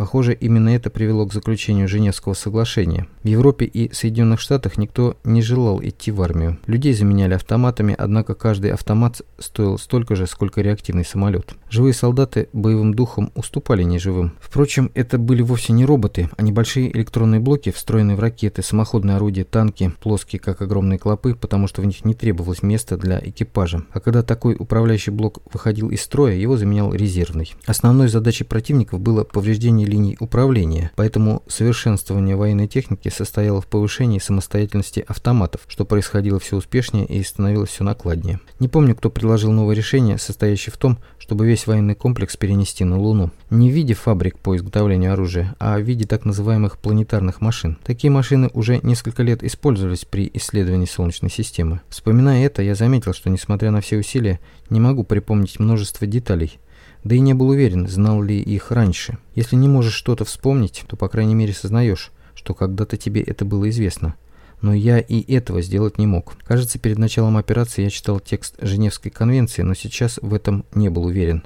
Похоже, именно это привело к заключению Женевского соглашения. В Европе и Соединенных Штатах никто не желал идти в армию. Людей заменяли автоматами, однако каждый автомат стоил столько же, сколько реактивный самолет. Живые солдаты боевым духом уступали неживым. Впрочем, это были вовсе не роботы, а небольшие электронные блоки, встроенные в ракеты, самоходные орудия, танки, плоские, как огромные клопы, потому что в них не требовалось места для экипажа. А когда такой управляющий блок выходил из строя, его заменял резервный. Основной задачей противников было повреждение линий управления, поэтому совершенствование военной техники состояло в повышении самостоятельности автоматов, что происходило все успешнее и становилось все накладнее. Не помню, кто предложил новое решение, состоящее в том, чтобы весь военный комплекс перенести на Луну. Не в виде фабрик по изготовлению оружия, а в виде так называемых планетарных машин. Такие машины уже несколько лет использовались при исследовании Солнечной системы. Вспоминая это, я заметил, что несмотря на все усилия, не могу припомнить множество деталей, да и не был уверен, знал ли их раньше. Если не можешь что-то вспомнить, то по крайней мере сознаешь, что когда-то тебе это было известно. Но я и этого сделать не мог. Кажется, перед началом операции я читал текст Женевской конвенции, но сейчас в этом не был уверен.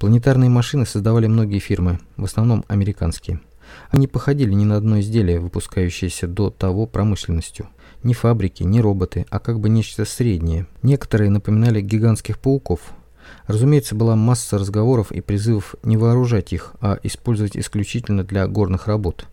Планетарные машины создавали многие фирмы, в основном американские. Они походили ни на одно изделие, выпускающееся до того промышленностью. Ни фабрики, ни роботы, а как бы нечто среднее. Некоторые напоминали гигантских пауков, Разумеется, была масса разговоров и призывов не вооружать их, а использовать исключительно для горных работ.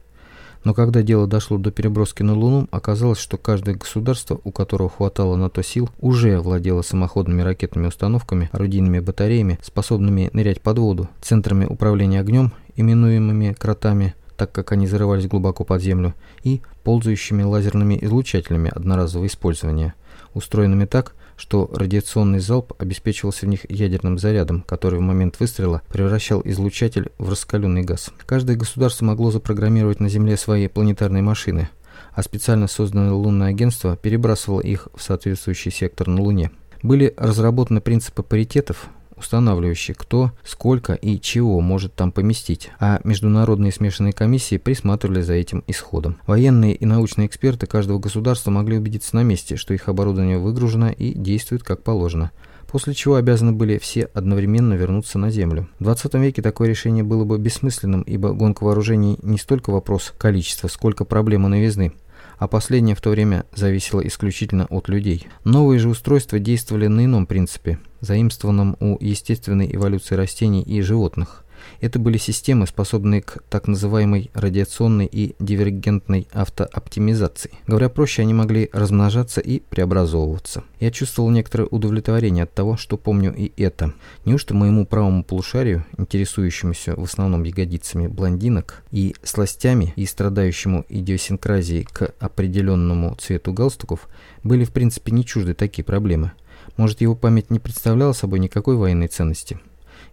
Но когда дело дошло до переброски на Луну, оказалось, что каждое государство, у которого хватало на то сил, уже владело самоходными ракетными установками, орудийными батареями, способными нырять под воду, центрами управления огнем, именуемыми кротами, так как они зарывались глубоко под землю, и ползающими лазерными излучателями одноразового использования, устроенными так, что радиационный залп обеспечивался в них ядерным зарядом, который в момент выстрела превращал излучатель в раскаленный газ. Каждое государство могло запрограммировать на Земле свои планетарные машины, а специально созданное лунное агентство перебрасывало их в соответствующий сектор на Луне. Были разработаны принципы паритетов, устанавливающий, кто, сколько и чего может там поместить, а международные смешанные комиссии присматривали за этим исходом. Военные и научные эксперты каждого государства могли убедиться на месте, что их оборудование выгружено и действует как положено после чего обязаны были все одновременно вернуться на Землю. В 20 веке такое решение было бы бессмысленным, ибо гонка вооружений не столько вопрос количества, сколько проблема новизны а последнее в то время зависело исключительно от людей. Новые же устройства действовали на ином принципе, заимствованном у естественной эволюции растений и животных. Это были системы, способные к так называемой радиационной и дивергентной автооптимизации. Говоря проще, они могли размножаться и преобразовываться. Я чувствовал некоторое удовлетворение от того, что помню и это. Неужто моему правому полушарию, интересующемуся в основном ягодицами блондинок и сластями и страдающему идиосинкразией к определенному цвету галстуков, были в принципе не чужды такие проблемы? Может, его память не представляла собой никакой военной ценности?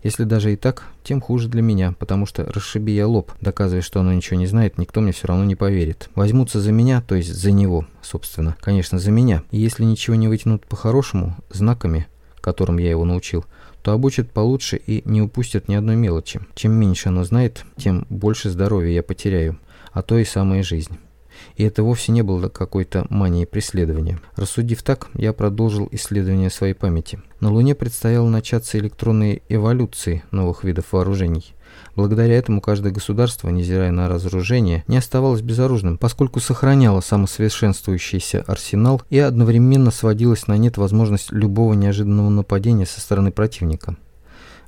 Если даже и так, тем хуже для меня, потому что расшиби я лоб, доказывая, что оно ничего не знает, никто мне все равно не поверит. Возьмутся за меня, то есть за него, собственно. Конечно, за меня. И если ничего не вытянут по-хорошему, знаками, которым я его научил, то обучат получше и не упустят ни одной мелочи. Чем меньше оно знает, тем больше здоровья я потеряю, а то и самая жизнь. И это вовсе не было какой-то манией преследования. Рассудив так, я продолжил исследование своей памяти. На Луне предстояло начаться электронной эволюции новых видов вооружений. Благодаря этому каждое государство, невзирая на разоружение, не оставалось безоружным, поскольку сохраняло самосовершенствующийся арсенал и одновременно сводилась на нет возможность любого неожиданного нападения со стороны противника.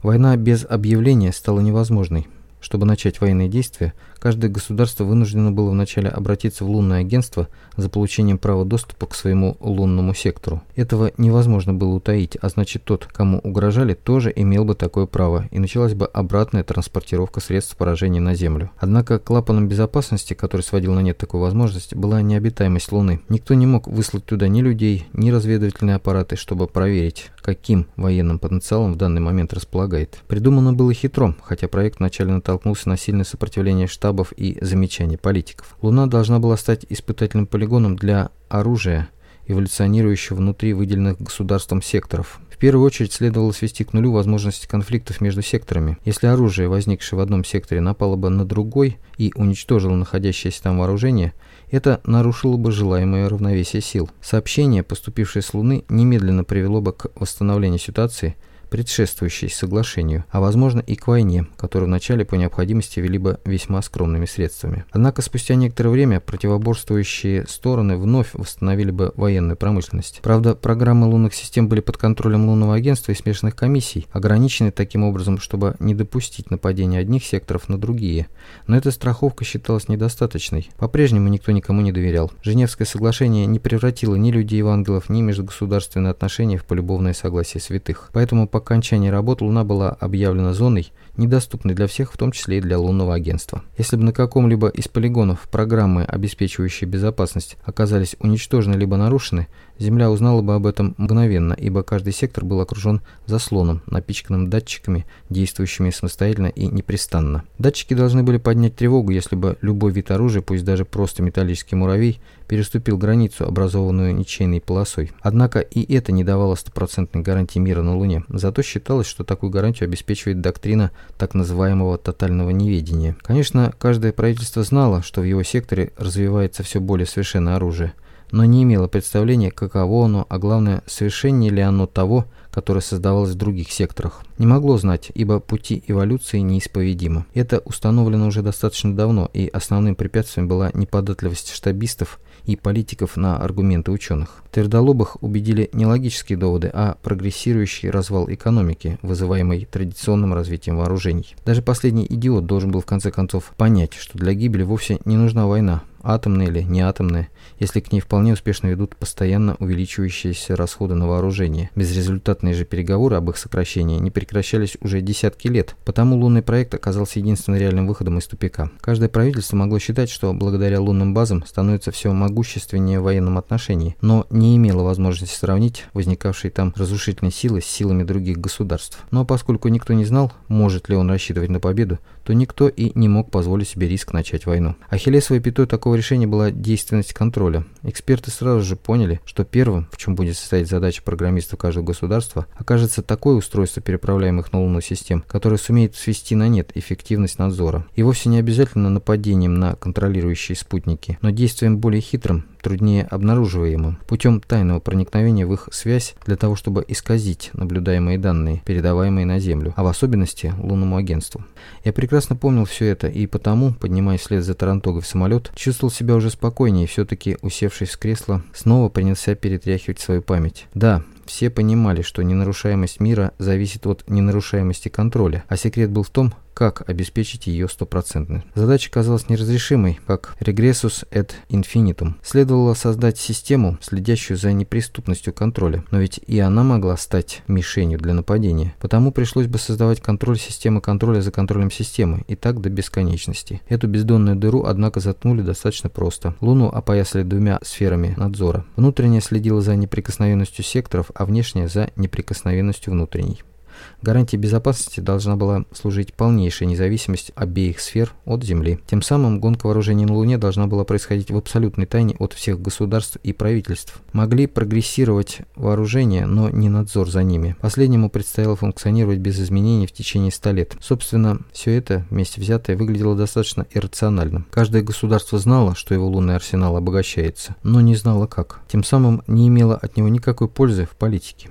Война без объявления стала невозможной. Чтобы начать военные действия, каждое государство вынуждено было вначале обратиться в лунное агентство за получением права доступа к своему лунному сектору. Этого невозможно было утаить, а значит тот, кому угрожали, тоже имел бы такое право, и началась бы обратная транспортировка средств поражения на Землю. Однако клапаном безопасности, который сводил на нет такую возможность, была необитаемость Луны. Никто не мог выслать туда ни людей, ни разведывательные аппараты, чтобы проверить, каким военным потенциалом в данный момент располагает. Придумано было хитро, хотя проект вначале натолкнулся на сильное сопротивление штабов и замечания политиков. Луна должна была стать испытательным полигоном для оружия, эволюционирующего внутри выделенных государством секторов. В первую очередь следовало свести к нулю возможности конфликтов между секторами. Если оружие, возникшее в одном секторе, напало бы на другой и уничтожило находящееся там вооружение, это нарушило бы желаемое равновесие сил. Сообщение, поступившее с Луны, немедленно привело бы к восстановлению ситуации – предшествующей соглашению, а возможно и к войне, которую вначале по необходимости вели бы весьма скромными средствами. Однако спустя некоторое время противоборствующие стороны вновь восстановили бы военную промышленность. Правда, программы лунных систем были под контролем лунного агентства и смешанных комиссий, ограничены таким образом, чтобы не допустить нападения одних секторов на другие. Но эта страховка считалась недостаточной. По-прежнему никто никому не доверял. Женевское соглашение не превратило ни людей в ангелов, ни межгосударственные отношения в полюбовное согласие святых. Поэтому по окончании работ Луна была объявлена зоной, недоступной для всех, в том числе и для лунного агентства. Если бы на каком-либо из полигонов программы, обеспечивающие безопасность, оказались уничтожены либо нарушены, Земля узнала бы об этом мгновенно, ибо каждый сектор был окружен заслоном, напичканным датчиками, действующими самостоятельно и непрестанно. Датчики должны были поднять тревогу, если бы любой вид оружия, пусть даже просто металлический муравей, переступил границу, образованную ничейной полосой. Однако и это не давало стопроцентной гарантии мира на Луне. Зато считалось, что такую гарантию обеспечивает доктрина так называемого тотального неведения. Конечно, каждое правительство знало, что в его секторе развивается все более совершенное оружие, но не имело представления, каково оно, а главное, совершеннее ли оно того, которое создавалось в других секторах. Не могло знать, ибо пути эволюции неисповедимы. Это установлено уже достаточно давно, и основным препятствием была неподатливость штабистов и политиков на аргументы ученых. Твердолобых убедили не логические доводы, а прогрессирующий развал экономики, вызываемый традиционным развитием вооружений. Даже последний идиот должен был в конце концов понять, что для гибели вовсе не нужна война, атомная или не атомная, если к ней вполне успешно ведут постоянно увеличивающиеся расходы на вооружение. Безрезультатные же переговоры об их сокращении не прекращались уже десятки лет, потому лунный проект оказался единственным реальным выходом из тупика. Каждое правительство могло считать, что благодаря лунным базам становится все могущественнее в военном отношении, но не имело возможности сравнить возникавшие там разрушительные силы с силами других государств. Но поскольку никто не знал, может ли он рассчитывать на победу, то никто и не мог позволить себе риск начать войну. Ахиллесовой пятой такого решения была действенность контроля. Эксперты сразу же поняли, что первым, в чем будет состоять задача программистов каждого государства, окажется такое устройство переправляемых на Луну систем, которое сумеет свести на нет эффективность надзора. И вовсе не обязательно нападением на контролирующие спутники, но действием более хитрым, труднее обнаруживаемым, путем тайного проникновения в их связь для того, чтобы исказить наблюдаемые данные, передаваемые на Землю, а в особенности лунному агентству. Я прекрасно помнил все это и потому, поднимаясь вслед за Тарантогой в самолет, чувствовал себя уже спокойнее все-таки, усевшись в кресло, снова принялся перетряхивать свою память. Да, все понимали, что ненарушаемость мира зависит от ненарушаемости контроля, а секрет был в том, как обеспечить ее стопроцентной. Задача казалась неразрешимой, как regressus et infinitum. Следовало создать систему, следящую за неприступностью контроля, но ведь и она могла стать мишенью для нападения. Потому пришлось бы создавать контроль системы контроля за контролем системы, и так до бесконечности. Эту бездонную дыру, однако, заткнули достаточно просто. Луну опоясали двумя сферами надзора. Внутренняя следила за неприкосновенностью секторов, а внешняя за неприкосновенностью внутренней. Гарантией безопасности должна была служить полнейшая независимость обеих сфер от Земли. Тем самым гонка вооружений на Луне должна была происходить в абсолютной тайне от всех государств и правительств. Могли прогрессировать вооружения, но не надзор за ними. Последнему предстояло функционировать без изменений в течение 100 лет. Собственно, все это, вместе взятое, выглядело достаточно иррациональным. Каждое государство знало, что его лунный арсенал обогащается, но не знало как. Тем самым не имело от него никакой пользы в политике.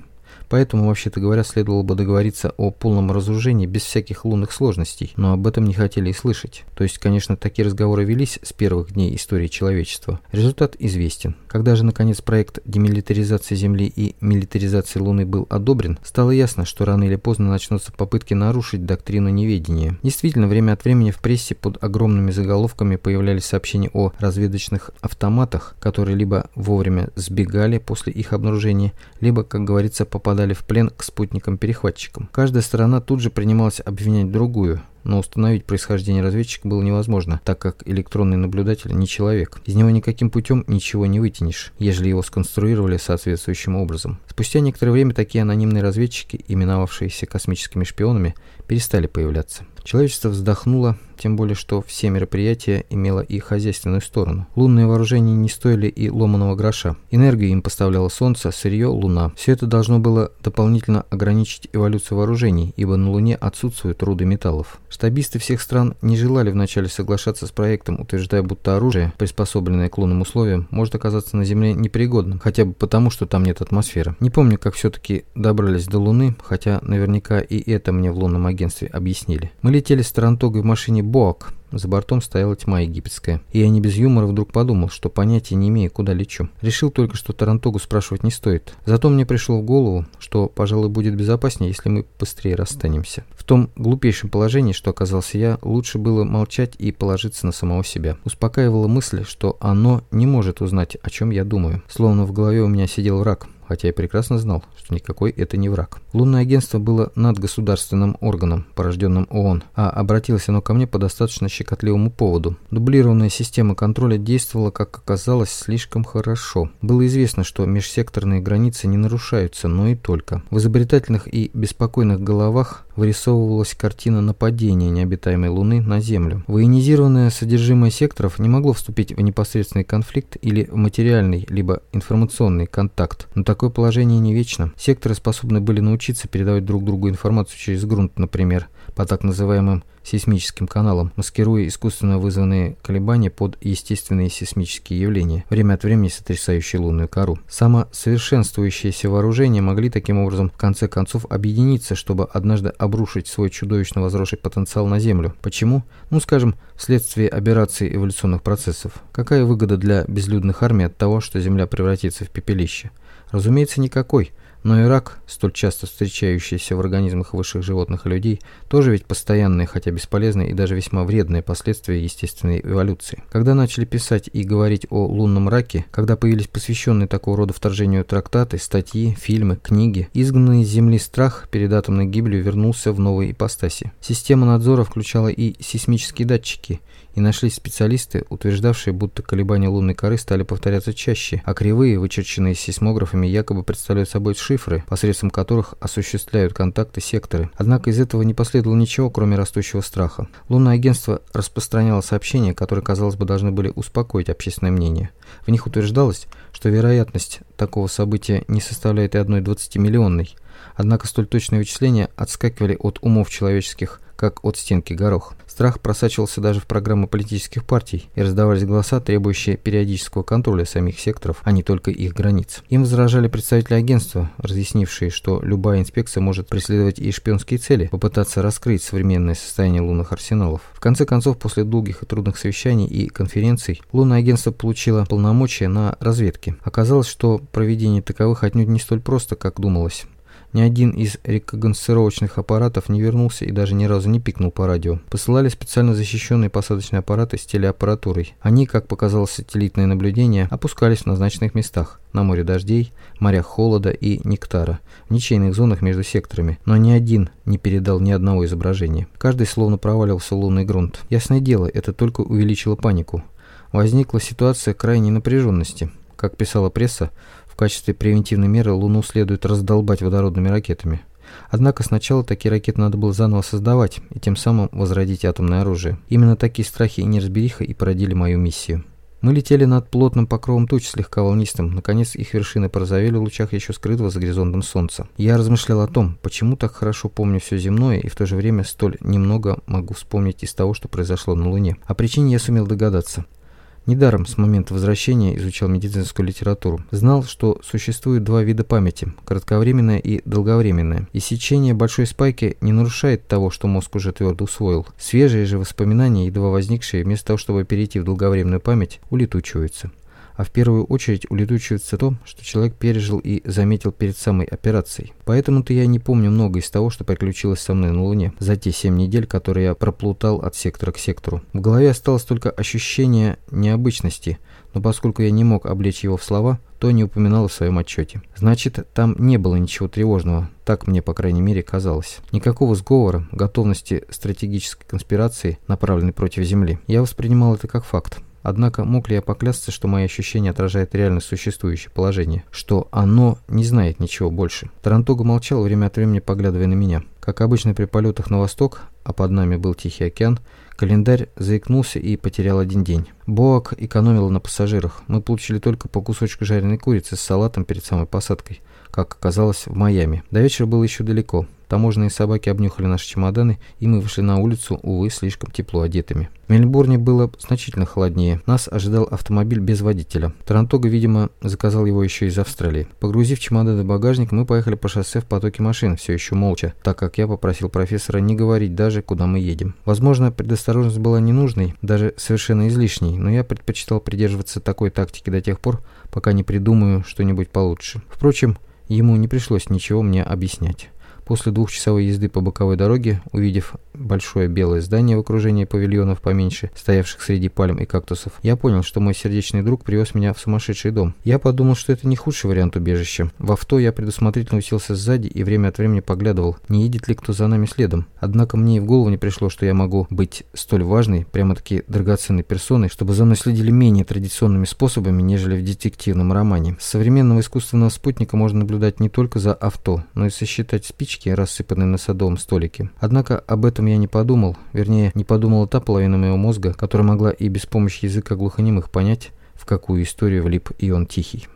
Поэтому, вообще-то говоря, следовало бы договориться о полном разоружении без всяких лунных сложностей, но об этом не хотели и слышать. То есть, конечно, такие разговоры велись с первых дней истории человечества. Результат известен. Когда же, наконец, проект демилитаризации Земли и милитаризации Луны был одобрен, стало ясно, что рано или поздно начнутся попытки нарушить доктрину неведения. Действительно, время от времени в прессе под огромными заголовками появлялись сообщения о разведочных автоматах, которые либо вовремя сбегали после их обнаружения, либо, как говорится, попадали попадали в плен к спутникам-перехватчикам. Каждая сторона тут же принималась обвинять другую, но установить происхождение разведчика было невозможно, так как электронный наблюдатель не человек. Из него никаким путем ничего не вытянешь, ежели его сконструировали соответствующим образом. Спустя некоторое время такие анонимные разведчики, именовавшиеся космическими шпионами, перестали появляться. Человечество вздохнуло, тем более что все мероприятия имело и хозяйственную сторону. Лунные вооружения не стоили и ломаного гроша. Энергию им поставляло Солнце, сырье – Луна. Все это должно было дополнительно ограничить эволюцию вооружений, ибо на Луне отсутствуют руды металлов. Штабисты всех стран не желали вначале соглашаться с проектом, утверждая, будто оружие, приспособленное к лунным условиям, может оказаться на Земле непригодным, хотя бы потому, что там нет атмосферы. Не помню, как все-таки добрались до Луны, хотя наверняка и это мне в лунном агентстве объяснили. Мы летели с Тарантогой в машине «Боак», за бортом стояла тьма египетская. И я не без юмора вдруг подумал, что понятия не имею, куда лечу. Решил только, что Тарантогу спрашивать не стоит. Зато мне пришло в голову, что, пожалуй, будет безопаснее, если мы быстрее расстанемся. В том глупейшем положении, что оказался я, лучше было молчать и положиться на самого себя. Успокаивала мысль, что оно не может узнать, о чем я думаю. Словно в голове у меня сидел враг, хотя я прекрасно знал, что никакой это не враг. Лунное агентство было надгосударственным органом, порожденным ООН, а обратилось оно ко мне по достаточно щекотливому поводу. Дублированная система контроля действовала, как оказалось, слишком хорошо. Было известно, что межсекторные границы не нарушаются, но и только. В изобретательных и беспокойных головах вырисовывалась картина нападения необитаемой Луны на Землю. Военизированное содержимое секторов не могло вступить в непосредственный конфликт или в материальный, либо информационный контакт, но такое положение не вечно. Секторы способны были научиться передавать друг другу информацию через грунт, например, по так называемым сейсмическим каналам, маскируя искусственно вызванные колебания под естественные сейсмические явления, время от времени сотрясающие лунную кору. Самосовершенствующиеся вооружения могли таким образом в конце концов объединиться, чтобы однажды обрушить свой чудовищно возросший потенциал на Землю. Почему? Ну, скажем, вследствие операций эволюционных процессов. Какая выгода для безлюдных армий от того, что Земля превратится в пепелище? Разумеется, никакой – но и рак, столь часто встречающийся в организмах высших животных и людей, тоже ведь постоянные, хотя бесполезные и даже весьма вредные последствия естественной эволюции. Когда начали писать и говорить о лунном раке, когда появились посвященные такого рода вторжению трактаты, статьи, фильмы, книги, изгнанный из Земли страх перед атомной гибелью вернулся в новой ипостаси. Система надзора включала и сейсмические датчики – и нашлись специалисты, утверждавшие, будто колебания лунной коры стали повторяться чаще, а кривые, вычерченные сейсмографами, якобы представляют собой шифры, посредством которых осуществляют контакты секторы. Однако из этого не последовало ничего, кроме растущего страха. Лунное агентство распространяло сообщения, которые, казалось бы, должны были успокоить общественное мнение. В них утверждалось, что вероятность такого события не составляет и одной двадцатимиллионной. Однако столь точные вычисления отскакивали от умов человеческих, как от стенки горох. Страх просачивался даже в программы политических партий, и раздавались голоса, требующие периодического контроля самих секторов, а не только их границ. Им возражали представители агентства, разъяснившие, что любая инспекция может преследовать и шпионские цели, попытаться раскрыть современное состояние лунных арсеналов. В конце концов, после долгих и трудных совещаний и конференций, лунное агентство получило полномочия на разведке. Оказалось, что проведение таковых отнюдь не столь просто, как думалось. Ни один из рекогносцировочных аппаратов не вернулся и даже ни разу не пикнул по радио. Посылали специально защищенные посадочные аппараты с телеаппаратурой. Они, как показало сателлитное наблюдение, опускались в назначенных местах на море дождей, морях холода и нектара, в ничейных зонах между секторами, но ни один не передал ни одного изображения. Каждый словно проваливался в лунный грунт. Ясное дело, это только увеличило панику. Возникла ситуация крайней напряженности. Как писала пресса, в качестве превентивной меры Луну следует раздолбать водородными ракетами. Однако сначала такие ракеты надо было заново создавать и тем самым возродить атомное оружие. Именно такие страхи и неразбериха и породили мою миссию. Мы летели над плотным покровом туч, слегка волнистым. Наконец их вершины порозовели в лучах еще скрытого за горизонтом солнца. Я размышлял о том, почему так хорошо помню все земное и в то же время столь немного могу вспомнить из того, что произошло на Луне. О причине я сумел догадаться. Недаром с момента возвращения изучал медицинскую литературу. Знал, что существует два вида памяти – кратковременная и долговременная. И сечение большой спайки не нарушает того, что мозг уже твердо усвоил. Свежие же воспоминания, едва возникшие, вместо того, чтобы перейти в долговременную память, улетучиваются а в первую очередь улетучивается то, что человек пережил и заметил перед самой операцией. Поэтому-то я не помню много из того, что приключилось со мной на Луне за те семь недель, которые я проплутал от сектора к сектору. В голове осталось только ощущение необычности, но поскольку я не мог облечь его в слова, то не упоминал в своем отчете. Значит, там не было ничего тревожного, так мне, по крайней мере, казалось. Никакого сговора, готовности стратегической конспирации, направленной против Земли. Я воспринимал это как факт. Однако мог ли я поклясться, что мои ощущения отражают реально существующее положение, что оно не знает ничего больше? Тарантуга молчал, время от времени поглядывая на меня. Как обычно при полетах на восток, а под нами был Тихий океан, календарь заикнулся и потерял один день. Боак экономил на пассажирах. Мы получили только по кусочку жареной курицы с салатом перед самой посадкой, как оказалось в Майами. До вечера было еще далеко. Таможенные собаки обнюхали наши чемоданы, и мы вышли на улицу, увы, слишком тепло одетыми. В Мельбурне было значительно холоднее. Нас ожидал автомобиль без водителя. Тарантога, видимо, заказал его еще из Австралии. Погрузив чемоданы в багажник, мы поехали по шоссе в потоке машин, все еще молча, так как я попросил профессора не говорить даже, куда мы едем. Возможно, предосторожность была ненужной, даже совершенно излишней, но я предпочитал придерживаться такой тактики до тех пор, пока не придумаю что-нибудь получше. Впрочем, ему не пришлось ничего мне объяснять. После двухчасовой езды по боковой дороге, увидев большое белое здание в окружении павильонов поменьше, стоявших среди пальм и кактусов, я понял, что мой сердечный друг привез меня в сумасшедший дом. Я подумал, что это не худший вариант убежища. В авто я предусмотрительно уселся сзади и время от времени поглядывал, не едет ли кто за нами следом. Однако мне и в голову не пришло, что я могу быть столь важной, прямо-таки драгоценной персоной, чтобы за мной следили менее традиционными способами, нежели в детективном романе. С современного искусственного спутника можно наблюдать не только за авто, но и сосчитать спички, рассыпанные на садовом столике. Однако об этом я не подумал, вернее, не подумала та половина моего мозга, которая могла и без помощи языка глухонемых понять, в какую историю влип и он тихий.